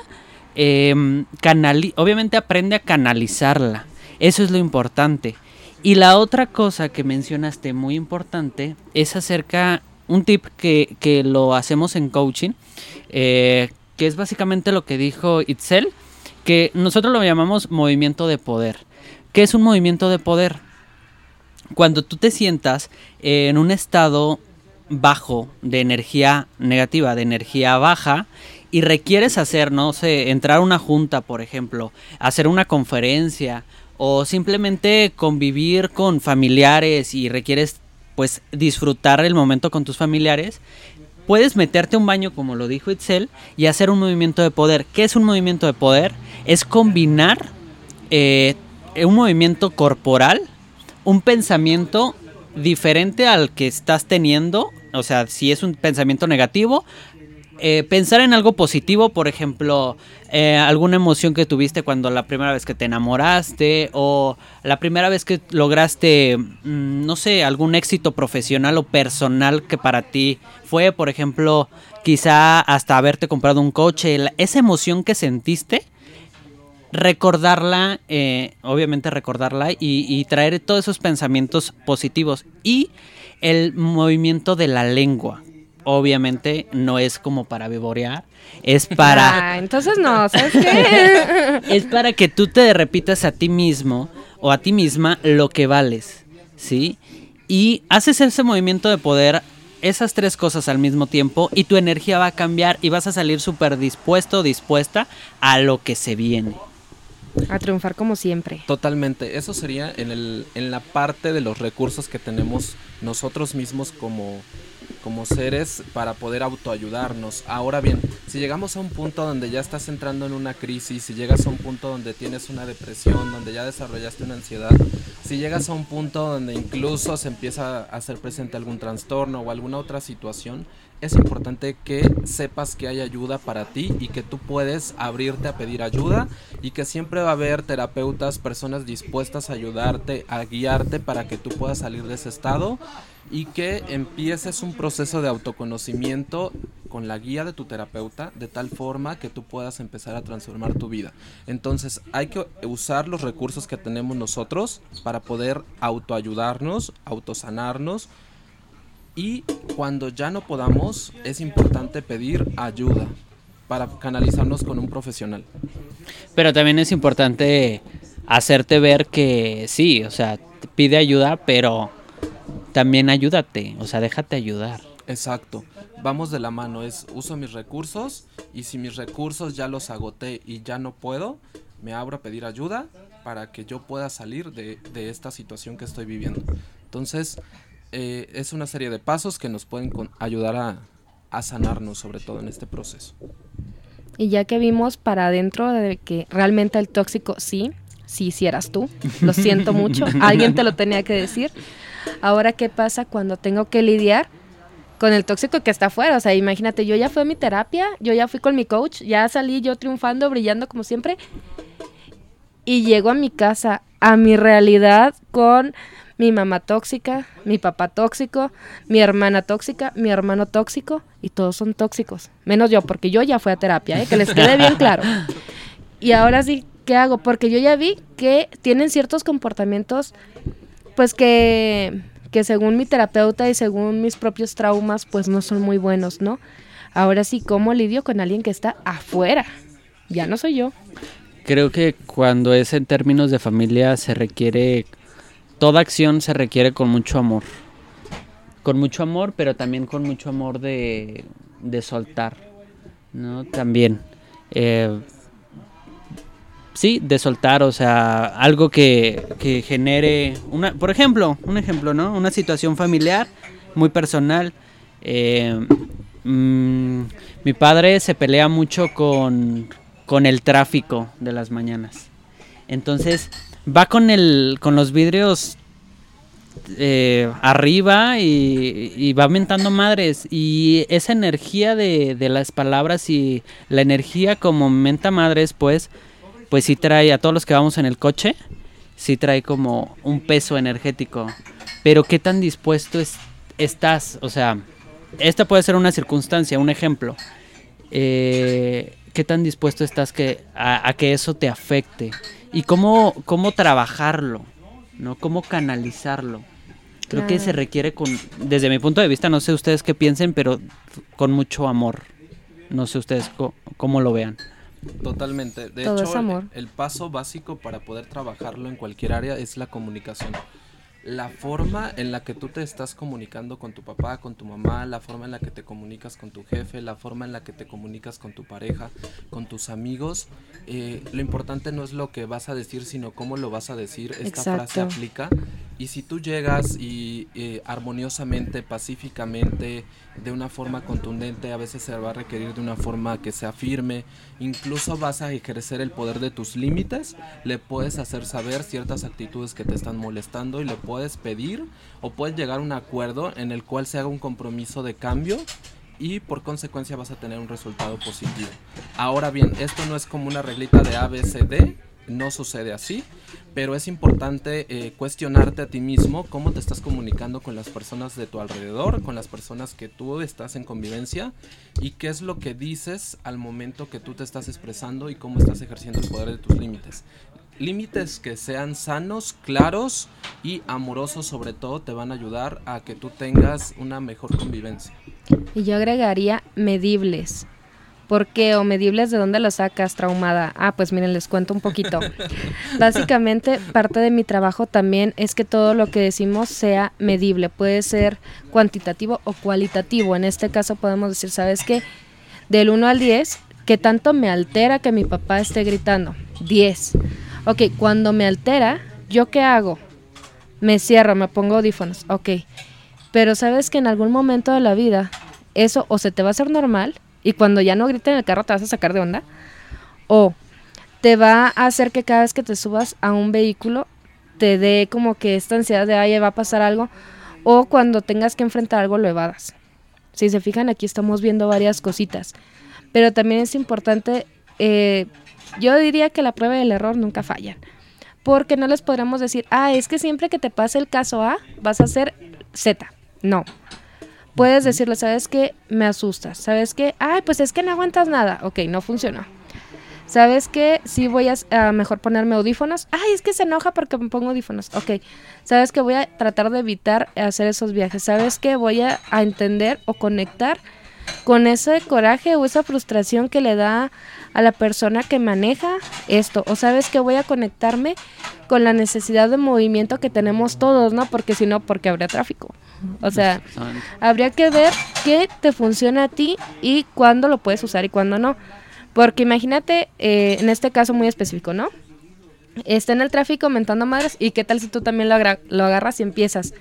canali- obviamente aprende a canalizarla. Eso es lo importante. Y la otra cosa que mencionaste muy importante es acerca, un tip que, que lo hacemos en coaching, eh, que es básicamente lo que dijo Itzel, que nosotros lo llamamos movimiento de poder. ¿Qué es un movimiento de poder? Cuando tú te sientas en un estado bajo de energía negativa, de energía baja, y requieres hacer, no sé, entrar a una junta, por ejemplo, hacer una conferencia o simplemente convivir con familiares y requieres pues disfrutar el momento con tus familiares, puedes meterte un baño como lo dijo Itzel y hacer un movimiento de poder. ¿Qué es un movimiento de poder? Es combinar eh, un movimiento corporal, un pensamiento diferente al que estás teniendo, o sea, si es un pensamiento negativo, eh, pensar en algo positivo, por ejemplo, eh, alguna emoción que tuviste cuando la primera vez que te enamoraste o la primera vez que lograste, mm, no sé, algún éxito profesional o personal que para ti fue, por ejemplo, quizá hasta haberte comprado un coche, la- esa emoción que sentiste, recordarla, eh, obviamente recordarla y, y traer todos esos pensamientos positivos y el movimiento de la lengua. Obviamente no es como para vivorear, es para [laughs] Ah, entonces no, ¿sabes qué? [laughs] es para que tú te repitas a ti mismo o a ti misma lo que vales, ¿sí? Y haces ese movimiento de poder, esas tres cosas al mismo tiempo, y tu energía va a cambiar y vas a salir súper dispuesto o dispuesta a lo que se viene. A triunfar como siempre. Totalmente. Eso sería en, el, en la parte de los recursos que tenemos nosotros mismos como, como seres para poder autoayudarnos. Ahora bien, si llegamos a un punto donde ya estás entrando en una crisis, si llegas a un punto donde tienes una depresión, donde ya desarrollaste una ansiedad, si llegas a un punto donde incluso se empieza a hacer presente algún trastorno o alguna otra situación, es importante que sepas que hay ayuda para ti y que tú puedes abrirte a pedir ayuda y que siempre va a haber terapeutas, personas dispuestas a ayudarte, a guiarte para que tú puedas salir de ese estado y que empieces un proceso de autoconocimiento con la guía de tu terapeuta de tal forma que tú puedas empezar a transformar tu vida. Entonces hay que usar los recursos que tenemos nosotros para poder autoayudarnos, autosanarnos y cuando ya no podamos es importante pedir ayuda para canalizarnos con un profesional. Pero también es importante hacerte ver que sí, o sea, pide ayuda, pero también ayúdate, o sea, déjate ayudar. Exacto. Vamos de la mano, es uso mis recursos y si mis recursos ya los agoté y ya no puedo, me abro a pedir ayuda para que yo pueda salir de, de esta situación que estoy viviendo. Entonces, eh, es una serie de pasos que nos pueden con- ayudar a, a sanarnos, sobre todo en este proceso. Y ya que vimos para adentro de que realmente el tóxico sí, si hicieras tú. Lo siento mucho, [laughs] alguien te lo tenía que decir. Ahora, ¿qué pasa cuando tengo que lidiar con el tóxico que está afuera? O sea, imagínate, yo ya fui a mi terapia, yo ya fui con mi coach, ya salí yo triunfando, brillando como siempre, y llego a mi casa, a mi realidad con mi mamá tóxica, mi papá tóxico, mi hermana tóxica, mi hermano tóxico, y todos son tóxicos. Menos yo, porque yo ya fui a terapia, ¿eh? que les quede bien claro. Y ahora sí, ¿qué hago? Porque yo ya vi que tienen ciertos comportamientos, pues que, que según mi terapeuta y según mis propios traumas, pues no son muy buenos, ¿no? Ahora sí, ¿cómo lidio con alguien que está afuera? Ya no soy yo. Creo que cuando es en términos de familia se requiere, toda acción se requiere con mucho amor. Con mucho amor, pero también con mucho amor de, de soltar, ¿no? También. Eh, sí, de soltar, o sea, algo que, que, genere, una, por ejemplo, un ejemplo, ¿no? Una situación familiar muy personal. Eh, mmm, mi padre se pelea mucho con, con el tráfico de las mañanas. Entonces va con el con los vidrios eh, arriba y, y, va mentando madres y esa energía de, de, las palabras y la energía como menta madres pues pues sí trae a todos los que vamos en el coche sí trae como un peso energético pero qué tan dispuesto es, estás o sea esta puede ser una circunstancia un ejemplo eh, qué tan dispuesto estás que, a, a, que eso te afecte y cómo, cómo trabajarlo, ¿no? Cómo canalizarlo. Creo claro. que se requiere con, desde mi punto de vista, no sé ustedes qué piensen, pero con mucho amor. No sé ustedes cómo, cómo lo vean. Totalmente. De Todo hecho, es amor. El, el paso básico para poder trabajarlo en cualquier área es la comunicación la forma en la que tú te estás comunicando con tu papá, con tu mamá, la forma en la que te comunicas con tu jefe, la forma en la que te comunicas con tu pareja, con tus amigos, eh, lo importante no es lo que vas a decir, sino cómo lo vas a decir. Esta Exacto. frase aplica. Y si tú llegas y eh, armoniosamente, pacíficamente, de una forma contundente, a veces se va a requerir de una forma que sea firme, incluso vas a ejercer el poder de tus límites, le puedes hacer saber ciertas actitudes que te están molestando y le puedes pedir o puedes llegar a un acuerdo en el cual se haga un compromiso de cambio y por consecuencia vas a tener un resultado positivo. Ahora bien, esto no es como una reglita de A, B, C, D, no sucede así, pero es importante eh, cuestionarte a ti mismo cómo te estás comunicando con las personas de tu alrededor, con las personas que tú estás en convivencia y qué es lo que dices al momento que tú te estás expresando y cómo estás ejerciendo el poder de tus límites. Límites que sean sanos, claros y amorosos sobre todo te van a ayudar a que tú tengas una mejor convivencia. Y yo agregaría medibles. ¿Por qué? ¿O medibles de dónde lo sacas, traumada? Ah, pues miren, les cuento un poquito. [laughs] Básicamente, parte de mi trabajo también es que todo lo que decimos sea medible. Puede ser cuantitativo o cualitativo. En este caso podemos decir, ¿sabes qué? Del 1 al 10, ¿qué tanto me altera que mi papá esté gritando? 10. Ok, cuando me altera, ¿yo qué hago? Me cierro, me pongo audífonos. Ok. Pero sabes que en algún momento de la vida, eso o se te va a hacer normal y cuando ya no griten en el carro te vas a sacar de onda. O te va a hacer que cada vez que te subas a un vehículo te dé como que esta ansiedad de, ay, va a pasar algo. O cuando tengas que enfrentar algo lo evadas. Si se fijan, aquí estamos viendo varias cositas. Pero también es importante, eh, yo diría que la prueba y el error nunca fallan. Porque no les podremos decir, ah, es que siempre que te pase el caso A, vas a hacer Z. No puedes decirle, ¿sabes qué? Me asustas. ¿Sabes qué? Ay, pues es que no aguantas nada. Ok, no funcionó. ¿Sabes qué? Sí voy a mejor ponerme audífonos. Ay, es que se enoja porque me pongo audífonos. Ok. ¿Sabes qué? Voy a tratar de evitar hacer esos viajes. ¿Sabes qué? Voy a, a entender o conectar con ese coraje o esa frustración que le da a la persona que maneja esto. O sabes que voy a conectarme con la necesidad de movimiento que tenemos todos, ¿no? Porque si no, porque habría tráfico. O sea, habría que ver qué te funciona a ti y cuándo lo puedes usar y cuándo no. Porque imagínate, eh, en este caso muy específico, ¿no? Está en el tráfico aumentando madres y qué tal si tú también lo, lo agarras y empiezas.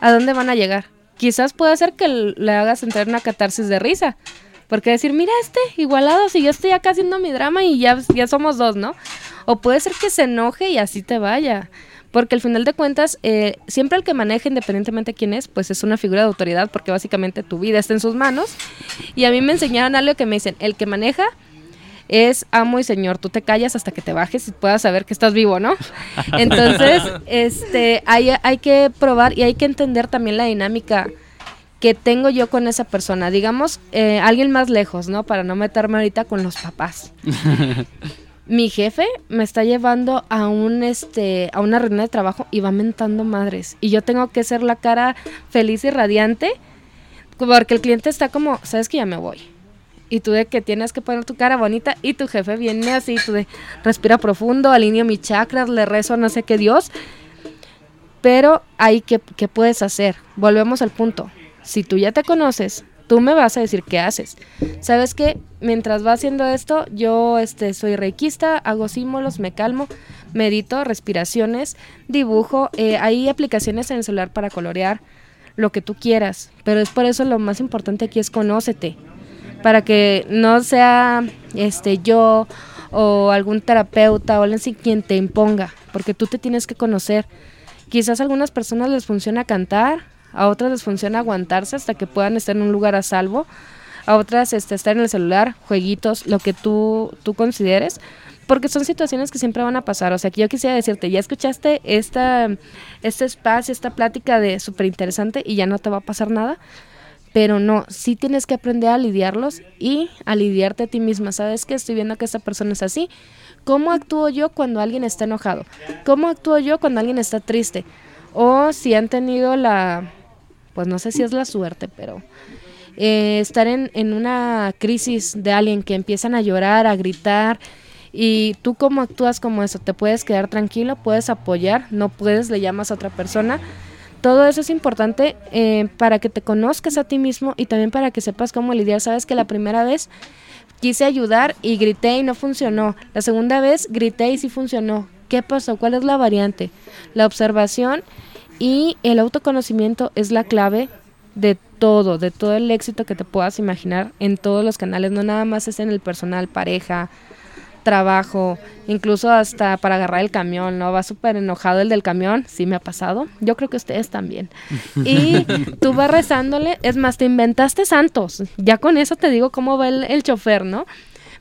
¿A dónde van a llegar? Quizás pueda ser que le hagas entrar una catarsis de risa. Porque decir, mira este, igualado, si yo estoy acá haciendo mi drama y ya, ya somos dos, ¿no? O puede ser que se enoje y así te vaya. Porque al final de cuentas, eh, siempre el que maneja, independientemente de quién es, pues es una figura de autoridad, porque básicamente tu vida está en sus manos. Y a mí me enseñaron algo que me dicen, el que maneja es amo y señor, tú te callas hasta que te bajes y puedas saber que estás vivo, ¿no? [laughs] Entonces, este, hay, hay que probar y hay que entender también la dinámica que tengo yo con esa persona. Digamos, eh, alguien más lejos, ¿no? Para no meterme ahorita con los papás. [laughs] mi jefe me está llevando a un este a una reunión de trabajo y va mentando madres. Y yo tengo que ser la cara feliz y radiante porque el cliente está como sabes que ya me voy y tú de que tienes que poner tu cara bonita y tu jefe viene así tú de respira profundo alineo mis chakras le rezo no sé qué dios pero ahí qué, qué puedes hacer volvemos al punto. Si tú ya te conoces tú me vas a decir qué haces. ¿Sabes qué? Mientras va haciendo esto, yo este, soy reikista, hago símbolos, me calmo, medito, respiraciones, dibujo. Eh, hay aplicaciones en el celular para colorear lo que tú quieras. Pero es por eso lo más importante aquí es conócete. Para que no sea este yo o algún terapeuta o alguien quien te imponga. Porque tú te tienes que conocer. Quizás a algunas personas les funciona cantar, a otras les funciona aguantarse hasta que puedan estar en un lugar a salvo, a otras este, estar en el celular, jueguitos, lo que tú, tú consideres, porque son situaciones que siempre van a pasar. O sea, que yo quisiera decirte, ya escuchaste esta, este espacio, esta plática de súper interesante y ya no te va a pasar nada. Pero no, sí tienes que aprender a lidiarlos y a lidiarte a ti misma. ¿Sabes que Estoy viendo que esta persona es así. ¿Cómo actúo yo cuando alguien está enojado? ¿Cómo actúo yo cuando alguien está triste? O si han tenido la, pues no sé si es la suerte, pero eh, estar en, en, una crisis de alguien que empiezan a llorar, a gritar, y tú cómo actúas como eso, te puedes quedar tranquilo, puedes apoyar, no puedes, le llamas a otra persona. Todo eso es importante eh, para que te conozcas a ti mismo y también para que sepas cómo lidiar. Sabes que la primera vez quise ayudar y grité y no funcionó. La segunda vez grité y sí funcionó. ¿Qué pasó? ¿Cuál es la variante? La observación y el autoconocimiento es la clave de todo, de todo el éxito que te puedas imaginar en todos los canales, no nada más es en el personal, pareja, trabajo, incluso hasta para agarrar el camión, ¿no? Va súper enojado el del camión, sí me ha pasado, yo creo que ustedes también. [laughs] Y tú vas rezándole, es más, te inventaste santos, ya con eso te digo cómo va el, el chofer, ¿no?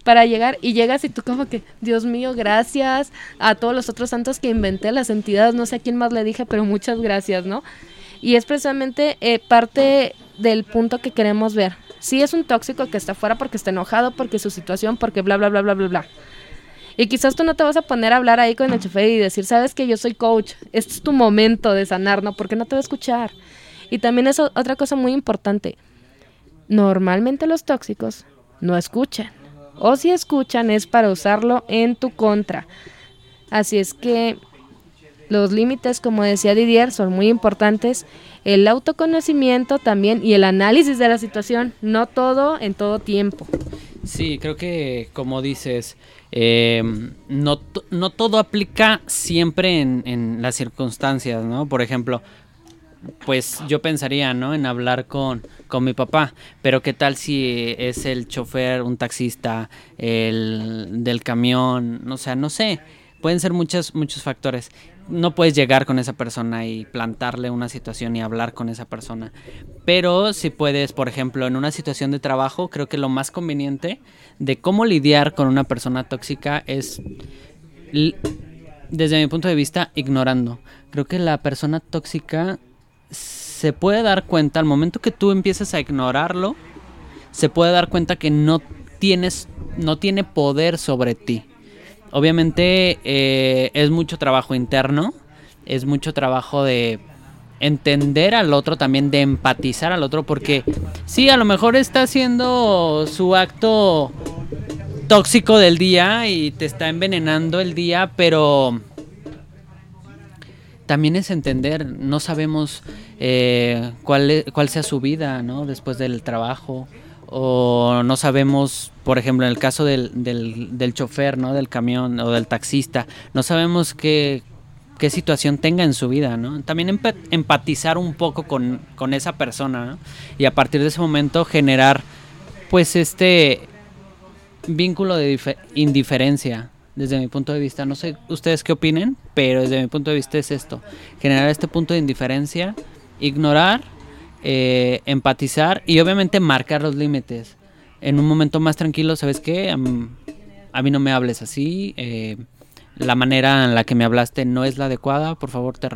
Para llegar y llegas y tú como que, Dios mío, gracias a todos los otros santos que inventé, las entidades, no sé a quién más le dije, pero muchas gracias, ¿no? Y es precisamente eh, parte del punto que queremos ver. Sí es un tóxico que está fuera porque está enojado, porque su situación, porque bla, bla, bla, bla, bla, bla. Y quizás tú no te vas a poner a hablar ahí con el chofer y decir, sabes que yo soy coach, este es tu momento de sanar, ¿no? Porque no te va a escuchar. Y también es otra cosa muy importante. Normalmente los tóxicos no escuchan o si escuchan es para usarlo en tu contra. Así es que los límites, como decía Didier, son muy importantes. El autoconocimiento también y el análisis de la situación, no todo en todo tiempo. Sí, creo que como dices, em, no, no, todo aplica siempre en, en, las circunstancias, ¿no? Por ejemplo, pues yo pensaría, ¿no? En hablar con, con mi papá, pero ¿qué tal si es el chofer, un taxista, el del camión? O sea, no sé, pueden ser muchos, muchos factores. No puedes llegar con esa persona y plantarle una situación y hablar con esa persona. Pero si puedes, por ejemplo, en una situación de trabajo, creo que lo más conveniente de cómo lidiar con una persona tóxica es, desde mi punto de vista, ignorando. Creo que la persona tóxica se puede dar cuenta, al momento que tú empiezas a ignorarlo, se puede dar cuenta que no tienes, no tiene poder sobre ti. Obviamente eh, es mucho trabajo interno, es mucho trabajo de entender al otro, también de empatizar al otro, porque sí, a lo mejor está haciendo su acto tóxico del día y te está envenenando el día, pero también es entender, no sabemos eh, cuál, cuál sea su vida, ¿no? Después del trabajo, o no sabemos, por ejemplo, en el caso del, del, del chofer, ¿no? Del camión o del taxista, no sabemos qué, qué situación tenga en su vida, ¿no? También empatizar un poco con, con esa persona, ¿no? Y a partir de ese momento generar, pues, este vínculo de indiferencia desde mi punto de vista. No sé ustedes qué opinen, pero desde mi punto de vista es esto. Generar este punto de indiferencia, ignorar, eh, empatizar y obviamente marcar los límites. En un momento más tranquilo, ¿sabes qué? A, mí no me hables así. Eh, la manera en la que me hablaste no es la adecuada. Por favor, te,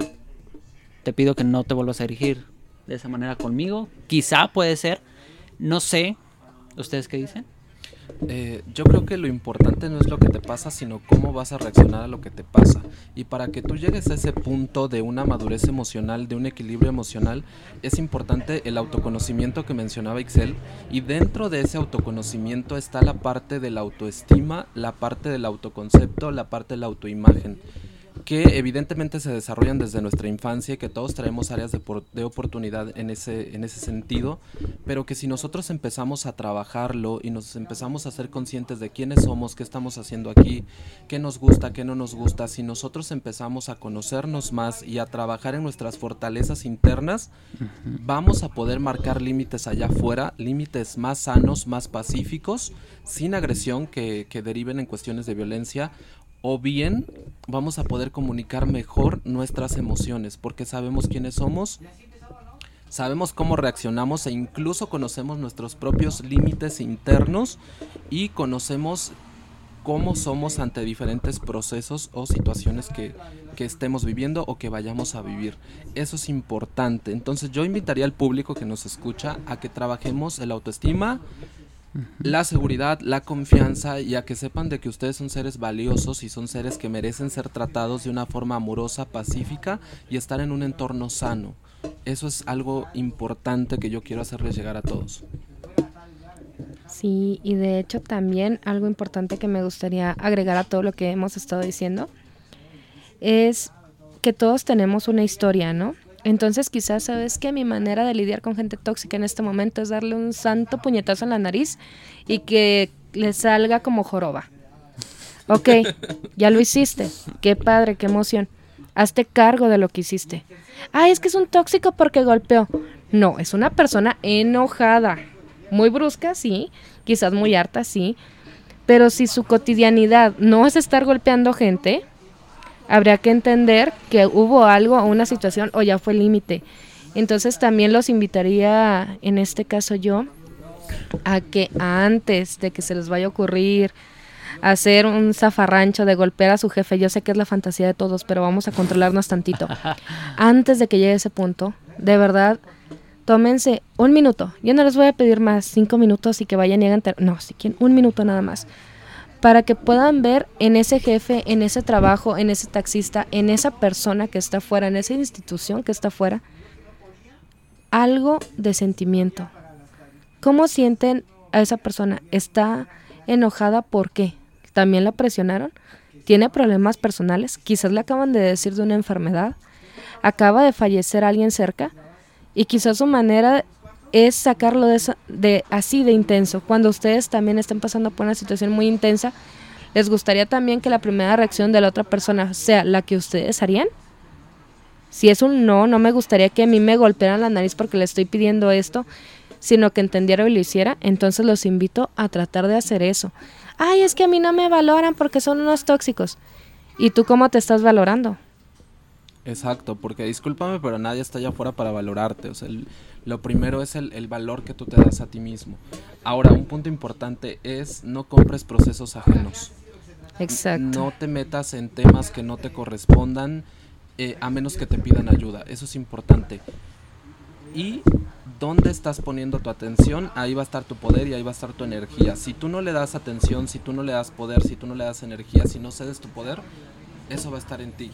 te pido que no te vuelvas a dirigir de esa manera conmigo. Quizá puede ser. No sé. ¿Ustedes qué dicen? Eh, yo creo que lo importante no es lo que te pasa, sino cómo vas a reaccionar a lo que te pasa. Y para que tú llegues a ese punto de una madurez emocional, de un equilibrio emocional, es importante el autoconocimiento que mencionaba Ixel. Y dentro de ese autoconocimiento está la parte de la autoestima, la parte del autoconcepto, la parte de la autoimagen que evidentemente se desarrollan desde nuestra infancia y que todos traemos áreas de, de, oportunidad en ese, en ese sentido, pero que si nosotros empezamos a trabajarlo y nos empezamos a ser conscientes de quiénes somos, qué estamos haciendo aquí, qué nos gusta, qué no nos gusta, si nosotros empezamos a conocernos más y a trabajar en nuestras fortalezas internas, vamos a poder marcar límites allá afuera, límites más sanos, más pacíficos, sin agresión que, que deriven en cuestiones de violencia o bien vamos a poder comunicar mejor nuestras emociones porque sabemos quiénes somos, sabemos cómo reaccionamos e incluso conocemos nuestros propios límites internos y conocemos cómo somos ante diferentes procesos o situaciones que, que, estemos viviendo o que vayamos a vivir. Eso es importante. Entonces yo invitaría al público que nos escucha a que trabajemos el autoestima, la seguridad, la confianza y a que sepan de que ustedes son seres valiosos y son seres que merecen ser tratados de una forma amorosa, pacífica y estar en un entorno sano. Eso es algo importante que yo quiero hacerles llegar a todos. Sí, y de hecho también algo importante que me gustaría agregar a todo lo que hemos estado diciendo es que todos tenemos una historia, ¿no? Entonces quizás sabes que mi manera de lidiar con gente tóxica en este momento es darle un santo puñetazo en la nariz y que le salga como joroba. Ok, ya lo hiciste. Qué padre, qué emoción. Hazte cargo de lo que hiciste. Ah, es que es un tóxico porque golpeó. No, es una persona enojada. Muy brusca, sí. Quizás muy harta, sí. Pero si su cotidianidad no es estar golpeando gente, habría que entender que hubo algo, una situación o ya fue el límite. Entonces también los invitaría, en este caso yo, a que antes de que se les vaya a ocurrir hacer un zafarrancho de golpear a su jefe, yo sé que es la fantasía de todos, pero vamos a controlarnos tantito. [laughs] Antes de que llegue ese punto, de verdad, tómense un minuto. Yo no les voy a pedir más, cinco minutos y que vayan y hagan... No, si quieren, un minuto nada más para que puedan ver en ese jefe, en ese trabajo, en ese taxista, en esa persona que está fuera, en esa institución que está fuera, algo de sentimiento. ¿Cómo sienten a esa persona? ¿Está enojada por qué? ¿También la presionaron? ¿Tiene problemas personales? Quizás le acaban de decir de una enfermedad. ¿Acaba de fallecer alguien cerca? Y quizás su manera es sacarlo de, de así de intenso. Cuando ustedes también estén pasando por una situación muy intensa, ¿les gustaría también que la primera reacción de la otra persona sea la que ustedes harían? Si es un no, no me gustaría que a mí me golpearan la nariz porque le estoy pidiendo esto, sino que entendiera y lo hiciera, entonces los invito a tratar de hacer eso. Ay, es que a mí no me valoran porque son unos tóxicos. ¿Y tú cómo te estás valorando? Exacto, porque discúlpame, pero nadie está allá afuera para valorarte. O sea, lo primero es el, valor que tú te das a ti mismo. Ahora, un punto importante es no compres procesos ajenos. Exacto. No te metas en temas que no te correspondan eh, a menos que te pidan ayuda. Eso es importante. Y dónde estás poniendo tu atención, ahí va a estar tu poder y ahí va a estar tu energía. Si tú no le das atención, si tú no le das poder, si tú no le das energía, si no cedes tu poder, eso va a estar en ti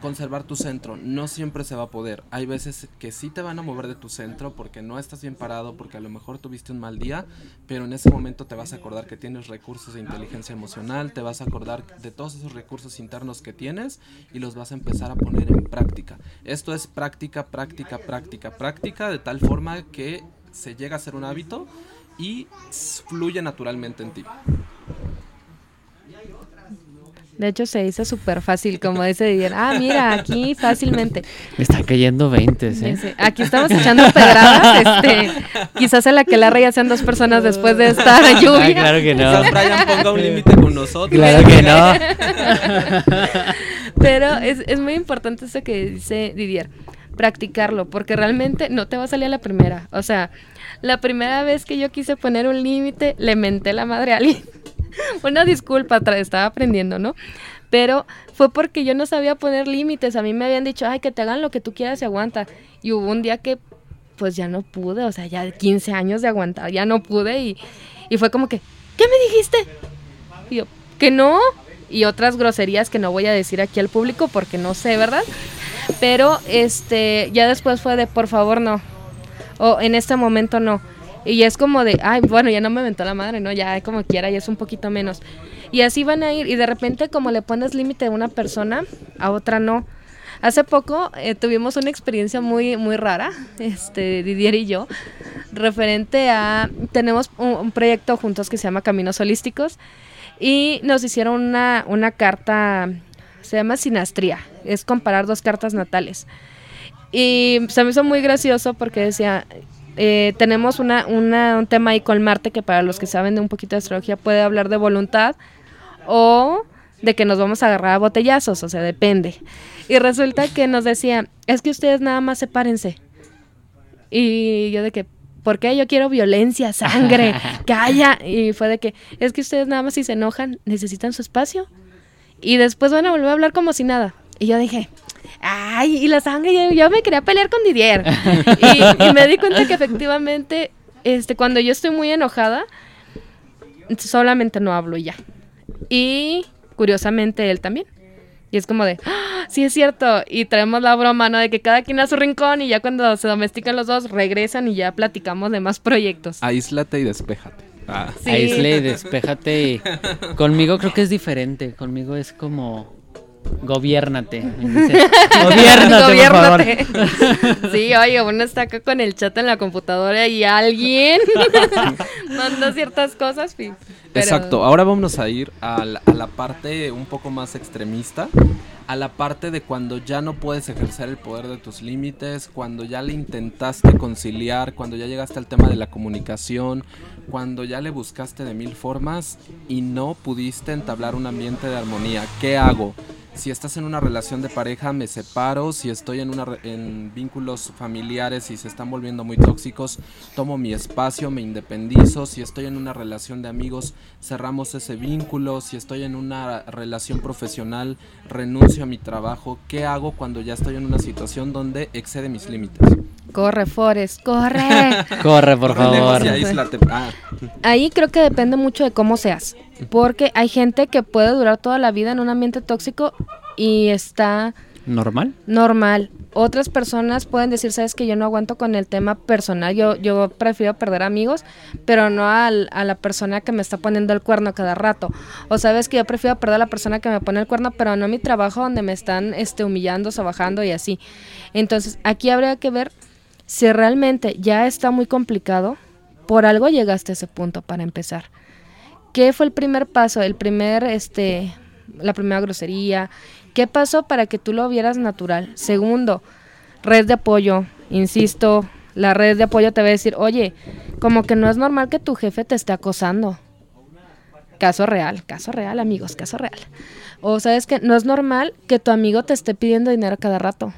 conservar tu centro. No siempre se va a poder. Hay veces que sí te van a mover de tu centro porque no estás bien parado, porque a lo mejor tuviste un mal día, pero en ese momento te vas a acordar que tienes recursos de inteligencia emocional, te vas a acordar de todos esos recursos internos que tienes y los vas a empezar a poner en práctica. Esto es práctica, práctica, práctica, práctica, de tal forma que se llega a ser un hábito y fluye naturalmente en ti. De hecho, se dice súper fácil, como dice Didier. Ah, mira, aquí fácilmente. Me está cayendo 20, ¿eh? Dice, Aquí estamos echando pedradas. Este, quizás en la que la raya sean dos personas después de esta lluvia. Ah, claro que no. Quizás Brian ponga un límite con nosotros. Claro que no. [laughs] Pero es, es muy importante eso que dice Didier, practicarlo, porque realmente no te va a salir a la primera. O sea, la primera vez que yo quise poner un límite, le menté la madre a alguien. [laughs] Una disculpa, estaba aprendiendo, ¿no? Pero fue porque yo no sabía poner límites. A mí me habían dicho, ay, que te hagan lo que tú quieras y aguanta. Y hubo un día que, pues ya no pude, o sea, ya 15 años de aguantar, ya no pude. Y, y fue como que, ¿qué me dijiste? Y yo, que no. Y otras groserías que no voy a decir aquí al público porque no sé, ¿verdad? Pero este, ya después fue de, por favor, no. O en este momento no. Y es como de, ay, bueno, ya no me inventó la madre, ¿no? Ya como quiera, ya es un poquito menos. Y así van a ir. Y de repente, como le pones límite a una persona, a otra no. Hace poco eh, tuvimos una experiencia muy, muy rara, [laughs] este, Didier y yo, referente a, tenemos un, un proyecto juntos que se llama Caminos Holísticos y nos hicieron una, una carta, se llama sinastría, es comparar dos cartas natales. Y se me hizo muy gracioso porque decía, eh, tenemos una, una- un tema ahí con Marte que para los que saben de un poquito de astrología puede hablar de voluntad o de que nos vamos a agarrar a botellazos, o sea, depende. Y resulta que nos decía, es que ustedes nada más sepárense. Y yo de que, ¿por qué? Yo quiero violencia, sangre, [laughs] calla. Y fue de que, es que ustedes nada más si se enojan, necesitan su espacio. Y después van a volver a hablar como si nada. Y yo dije, ay, y la sangre, yo, yo me quería pelear con Didier. [laughs] y, y me di cuenta que efectivamente, este, cuando yo estoy muy enojada, solamente no hablo ya. Y curiosamente él también. Y es como de, ¡Ah, sí es cierto. Y traemos la broma, ¿no? De que cada quien a su rincón y ya cuando se domestican los dos, regresan y ya platicamos de más proyectos. Aíslate y despéjate. Ah. Sí. Aísle y despéjate. Y [laughs] conmigo creo que es diferente. Conmigo es como. Gobiérnate. Dice, [laughs] Gobiérnate, por favor. Gobiérnate. Sí, oye, uno está acá con el chat en la computadora y alguien [laughs] manda ciertas cosas. pero- Exacto, ahora vamos a ir a la, a la parte un poco más extremista, a la parte de cuando ya no puedes ejercer el poder de tus límites, cuando ya le intentaste conciliar, cuando ya llegaste al tema de la comunicación, cuando ya le buscaste de mil formas y no pudiste entablar un ambiente de armonía. ¿Qué hago? Si estás en una relación de pareja, me separo. Si estoy en, una, en vínculos familiares y se están volviendo muy tóxicos, tomo mi espacio, me independizo. Si estoy en una relación de amigos, cerramos ese vínculo. Si estoy en una relación profesional, renuncio a mi trabajo. ¿Qué hago cuando ya estoy en una situación donde excede mis límites? Corre, Forest, corre. [laughs] Corre, por favor. Ah, Ahí creo que depende mucho de cómo seas. Porque hay gente que puede durar toda la vida en un ambiente tóxico y está ¿Normal? normal. Otras personas pueden decir, sabes que yo no aguanto con el tema personal, yo, yo prefiero perder amigos, pero no al- a la persona que me está poniendo el cuerno cada rato. O sabes que yo prefiero perder a la persona que me pone el cuerno, pero no mi trabajo donde me están este, humillando, sobajando y así. Entonces, aquí habría que ver si realmente ya está muy complicado, por algo llegaste a ese punto para empezar. ¿Qué fue el primer paso? El primer, este, la primera grosería. ¿Qué pasó para que tú lo vieras natural? Segundo, red de apoyo. Insisto, la red de apoyo te va a decir, oye, como que no es normal que tu jefe te esté acosando. Caso real, caso real, amigos, caso real. O sabes que no es normal que tu amigo te esté pidiendo dinero cada rato.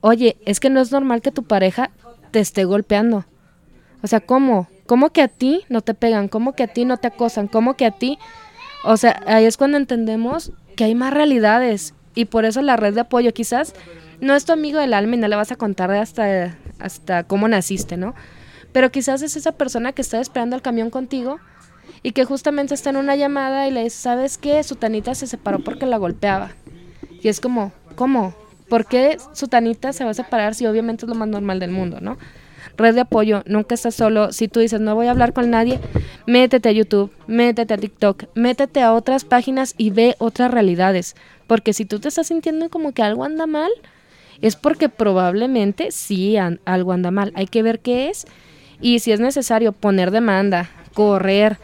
Oye, es que no es normal que tu pareja te esté golpeando. O sea, ¿cómo? ¿Cómo que a ti no te pegan? ¿Cómo que a ti no te acosan? ¿Cómo que a ti? O sea, ahí es cuando entendemos que hay más realidades y por eso la red de apoyo quizás no es tu amigo del alma y no le vas a contar hasta, hasta cómo naciste, ¿no? Pero quizás es esa persona que está esperando el camión contigo y que justamente está en una llamada y le dice, ¿sabes qué? Su tanita se separó porque la golpeaba. Y es como, ¿cómo? ¿Por qué su tanita se va a separar si obviamente es lo más normal del mundo, ¿no? Red de apoyo, nunca estás solo. Si tú dices, no voy a hablar con nadie, métete a YouTube, métete a TikTok, métete a otras páginas y ve otras realidades. Porque si tú te estás sintiendo como que algo anda mal, es porque probablemente sí an- algo anda mal. Hay que ver qué es y si es necesario poner demanda, correr,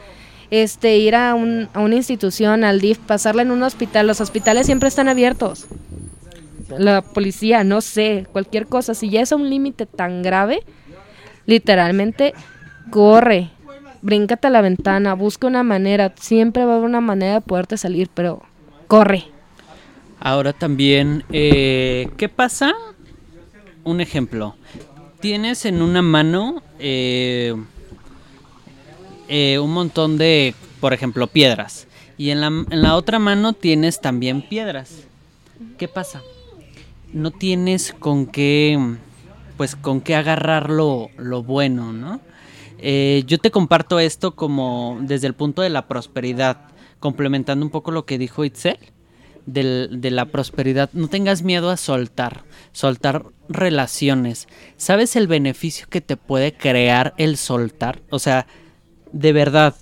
este, ir a, un, a una institución, al DIF, pasarla en un hospital. Los hospitales siempre están abiertos. La policía, no sé, cualquier cosa. Si ya es un límite tan grave, literalmente corre, bríncate a la ventana, busca una manera. Siempre va a haber una manera de poderte salir, pero corre. Ahora también, eh, ¿qué pasa? Un ejemplo. Tienes en una mano eh, eh, un montón de, por ejemplo, piedras. Y en la, en la otra mano tienes también piedras. ¿Qué pasa? No tienes con qué, pues con qué agarrar lo, bueno, ¿no? Eh, yo te comparto esto como desde el punto de la prosperidad, complementando un poco lo que dijo Itzel, del- de la prosperidad. No tengas miedo a soltar, soltar relaciones. ¿Sabes el beneficio que te puede crear el soltar? O sea, de verdad,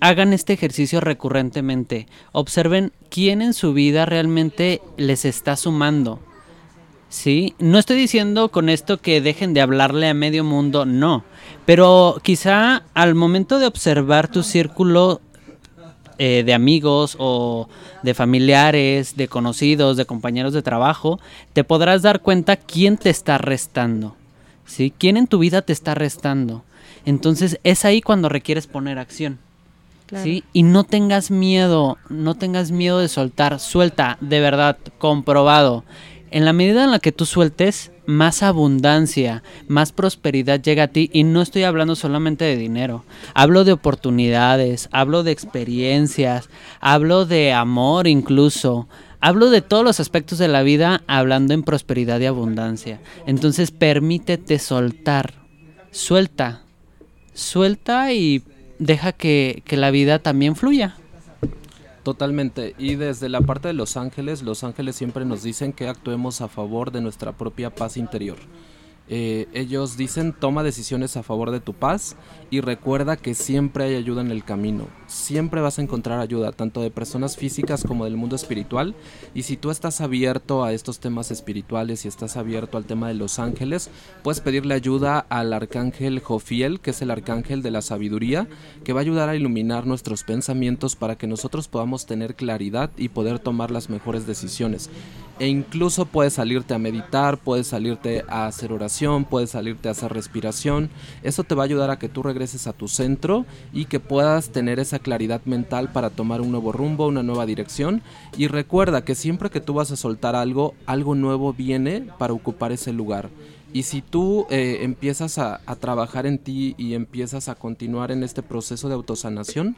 hagan este ejercicio recurrentemente. Observen quién en su vida realmente les está sumando. Sí, no estoy diciendo con esto que dejen de hablarle a medio mundo, no. Pero quizá al momento de observar tu círculo eh, de amigos o de familiares, de conocidos, de compañeros de trabajo, te podrás dar cuenta quién te está restando. ¿Sí? ¿Quién en tu vida te está restando? Entonces es ahí cuando requieres poner acción. Claro. ¿sí? Y no tengas miedo, no tengas miedo de soltar, suelta, de verdad, comprobado. En la medida en la que tú sueltes, más abundancia, más prosperidad llega a ti y no estoy hablando solamente de dinero, hablo de oportunidades, hablo de experiencias, hablo de amor incluso, hablo de todos los aspectos de la vida hablando en prosperidad y abundancia. Entonces permítete soltar, suelta, suelta y deja que, que la vida también fluya. Totalmente. Y desde la parte de Los Ángeles, Los Ángeles siempre nos dicen que actuemos a favor de nuestra propia paz interior. Eh, ellos dicen toma decisiones a favor de tu paz y recuerda que siempre hay ayuda en el camino. Siempre vas a encontrar ayuda, tanto de personas físicas como del mundo espiritual. Y si tú estás abierto a estos temas espirituales y estás abierto al tema de los ángeles, puedes pedirle ayuda al arcángel Jofiel, que es el arcángel de la sabiduría, que va a ayudar a iluminar nuestros pensamientos para que nosotros podamos tener claridad y poder tomar las mejores decisiones. E incluso puedes salirte a meditar, puedes salirte a hacer oración, puedes salirte a hacer respiración. Eso te va a ayudar a que tú regreses a tu centro y que puedas tener esa claridad mental para tomar un nuevo rumbo, una nueva dirección. Y recuerda que siempre que tú vas a soltar algo, algo nuevo viene para ocupar ese lugar. Y si tú eh, empiezas a, a trabajar en ti y empiezas a continuar en este proceso de autosanación,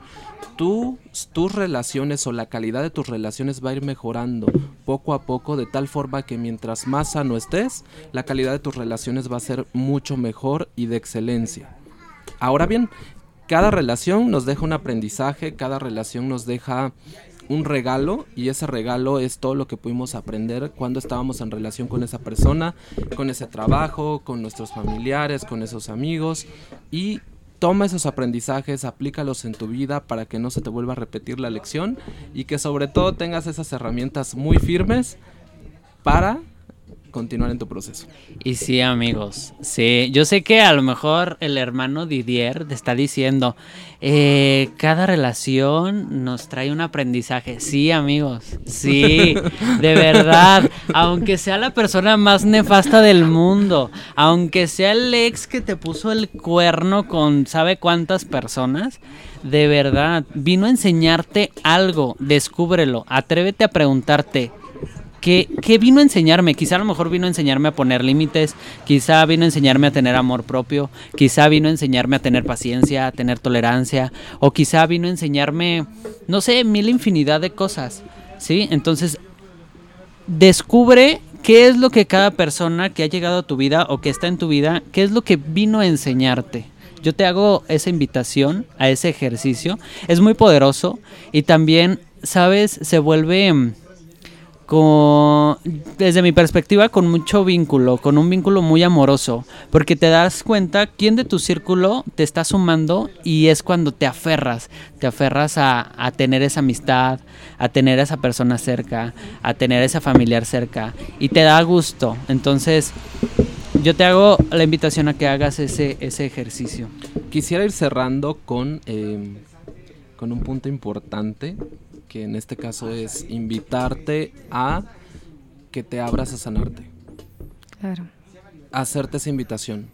tú, tus relaciones o la calidad de tus relaciones va a ir mejorando poco a poco de tal forma que mientras más sano estés, la calidad de tus relaciones va a ser mucho mejor y de excelencia. Ahora bien, cada relación nos deja un aprendizaje, cada relación nos deja un regalo y ese regalo es todo lo que pudimos aprender cuando estábamos en relación con esa persona, con ese trabajo, con nuestros familiares, con esos amigos. Y toma esos aprendizajes, aplícalos en tu vida para que no se te vuelva a repetir la lección y que sobre todo tengas esas herramientas muy firmes para continuar en tu proceso. Y sí, amigos, sí, yo sé que a lo mejor el hermano Didier te está diciendo, eh, cada relación nos trae un aprendizaje. Sí, amigos, sí, [laughs] de verdad, aunque sea la persona más nefasta del mundo, aunque sea el ex que te puso el cuerno con sabe cuántas personas, de verdad, vino a enseñarte algo, descúbrelo, atrévete a preguntarte, ¿Qué, qué vino a enseñarme? Quizá a lo mejor vino a enseñarme a poner límites, quizá vino a enseñarme a tener amor propio, quizá vino a enseñarme a tener paciencia, a tener tolerancia, o quizá vino a enseñarme, no sé, mil infinidad de cosas, ¿sí? Entonces, descubre qué es lo que cada persona que ha llegado a tu vida o que está en tu vida, qué es lo que vino a enseñarte. Yo te hago esa invitación a ese ejercicio. Es muy poderoso y también, ¿sabes? Se vuelve mm, con, desde mi perspectiva, con mucho vínculo, con un vínculo muy amoroso, porque te das cuenta quién de tu círculo te está sumando y es cuando te aferras, te aferras a, a tener esa amistad, a tener esa persona cerca, a tener esa familiar cerca y te da gusto. Entonces, yo te hago la invitación a que hagas ese, ese ejercicio. Quisiera ir cerrando con eh, con un punto importante, que en este caso es invitarte a que te abras a sanarte. Claro. Hacerte esa invitación.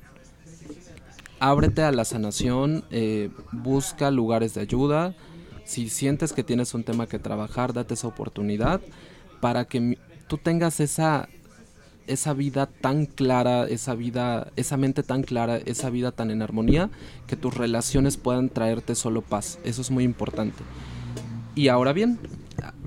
Ábrete a la sanación, eh, busca lugares de ayuda. Si sientes que tienes un tema que trabajar, date esa oportunidad para que tú tengas esa esa vida tan clara, esa vida, esa mente tan clara, esa vida tan en armonía, que tus relaciones puedan traerte solo paz. Eso es muy importante. Y ahora bien,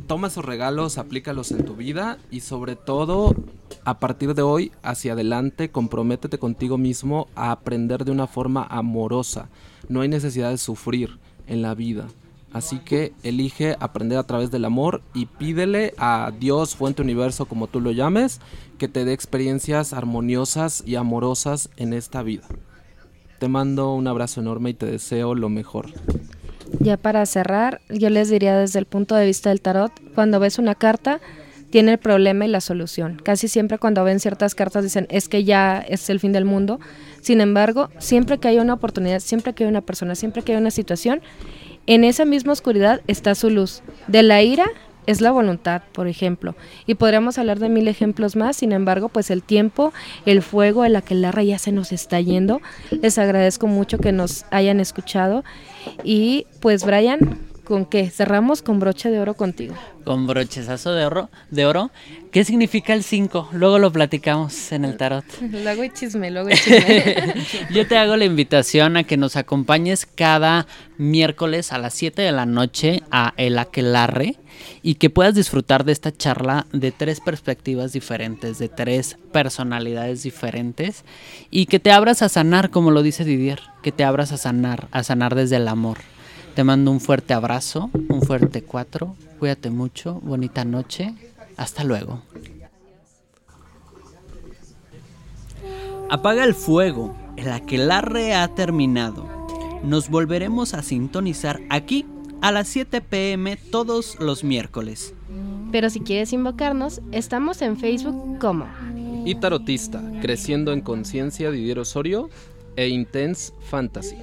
toma esos regalos, aplícalos en tu vida y sobre todo, a partir de hoy hacia adelante, comprométete contigo mismo a aprender de una forma amorosa. No hay necesidad de sufrir en la vida. Así que elige aprender a través del amor y pídele a Dios, fuente universo, como tú lo llames, que te dé experiencias armoniosas y amorosas en esta vida. Te mando un abrazo enorme y te deseo lo mejor. Ya para cerrar, yo les diría desde el punto de vista del tarot, cuando ves una carta, tiene el problema y la solución. Casi siempre cuando ven ciertas cartas dicen, es que ya es el fin del mundo. Sin embargo, siempre que hay una oportunidad, siempre que hay una persona, siempre que hay una situación, en esa misma oscuridad está su luz. De la ira es la voluntad, por ejemplo. Y podríamos hablar de mil ejemplos más, sin embargo, pues el tiempo, el fuego, el aquelarre ya se nos está yendo. Les agradezco mucho que nos hayan escuchado. Y pues Brian, ¿con qué? Cerramos con broche de oro contigo. Con brochezazo de oro, de oro. ¿Qué significa el 5? Luego lo platicamos en el tarot. [laughs] luego hay chisme, luego hay chisme. [laughs] Yo te hago la invitación a que nos acompañes cada miércoles a las 7 de la noche a El Aquelarre y que puedas disfrutar de esta charla de tres perspectivas diferentes, de tres personalidades diferentes y que te abras a sanar, como lo dice Didier, que te abras a sanar, a sanar desde el amor. Te mando un fuerte abrazo, un fuerte cuatro, cuídate mucho, bonita noche, hasta luego. Apaga el fuego, el aquelarre ha terminado. Nos volveremos a sintonizar aquí a las 7 pm todos los miércoles. Pero si quieres invocarnos, estamos en Facebook como Y tarotista, creciendo en conciencia Didier Osorio e Intense Fantasy.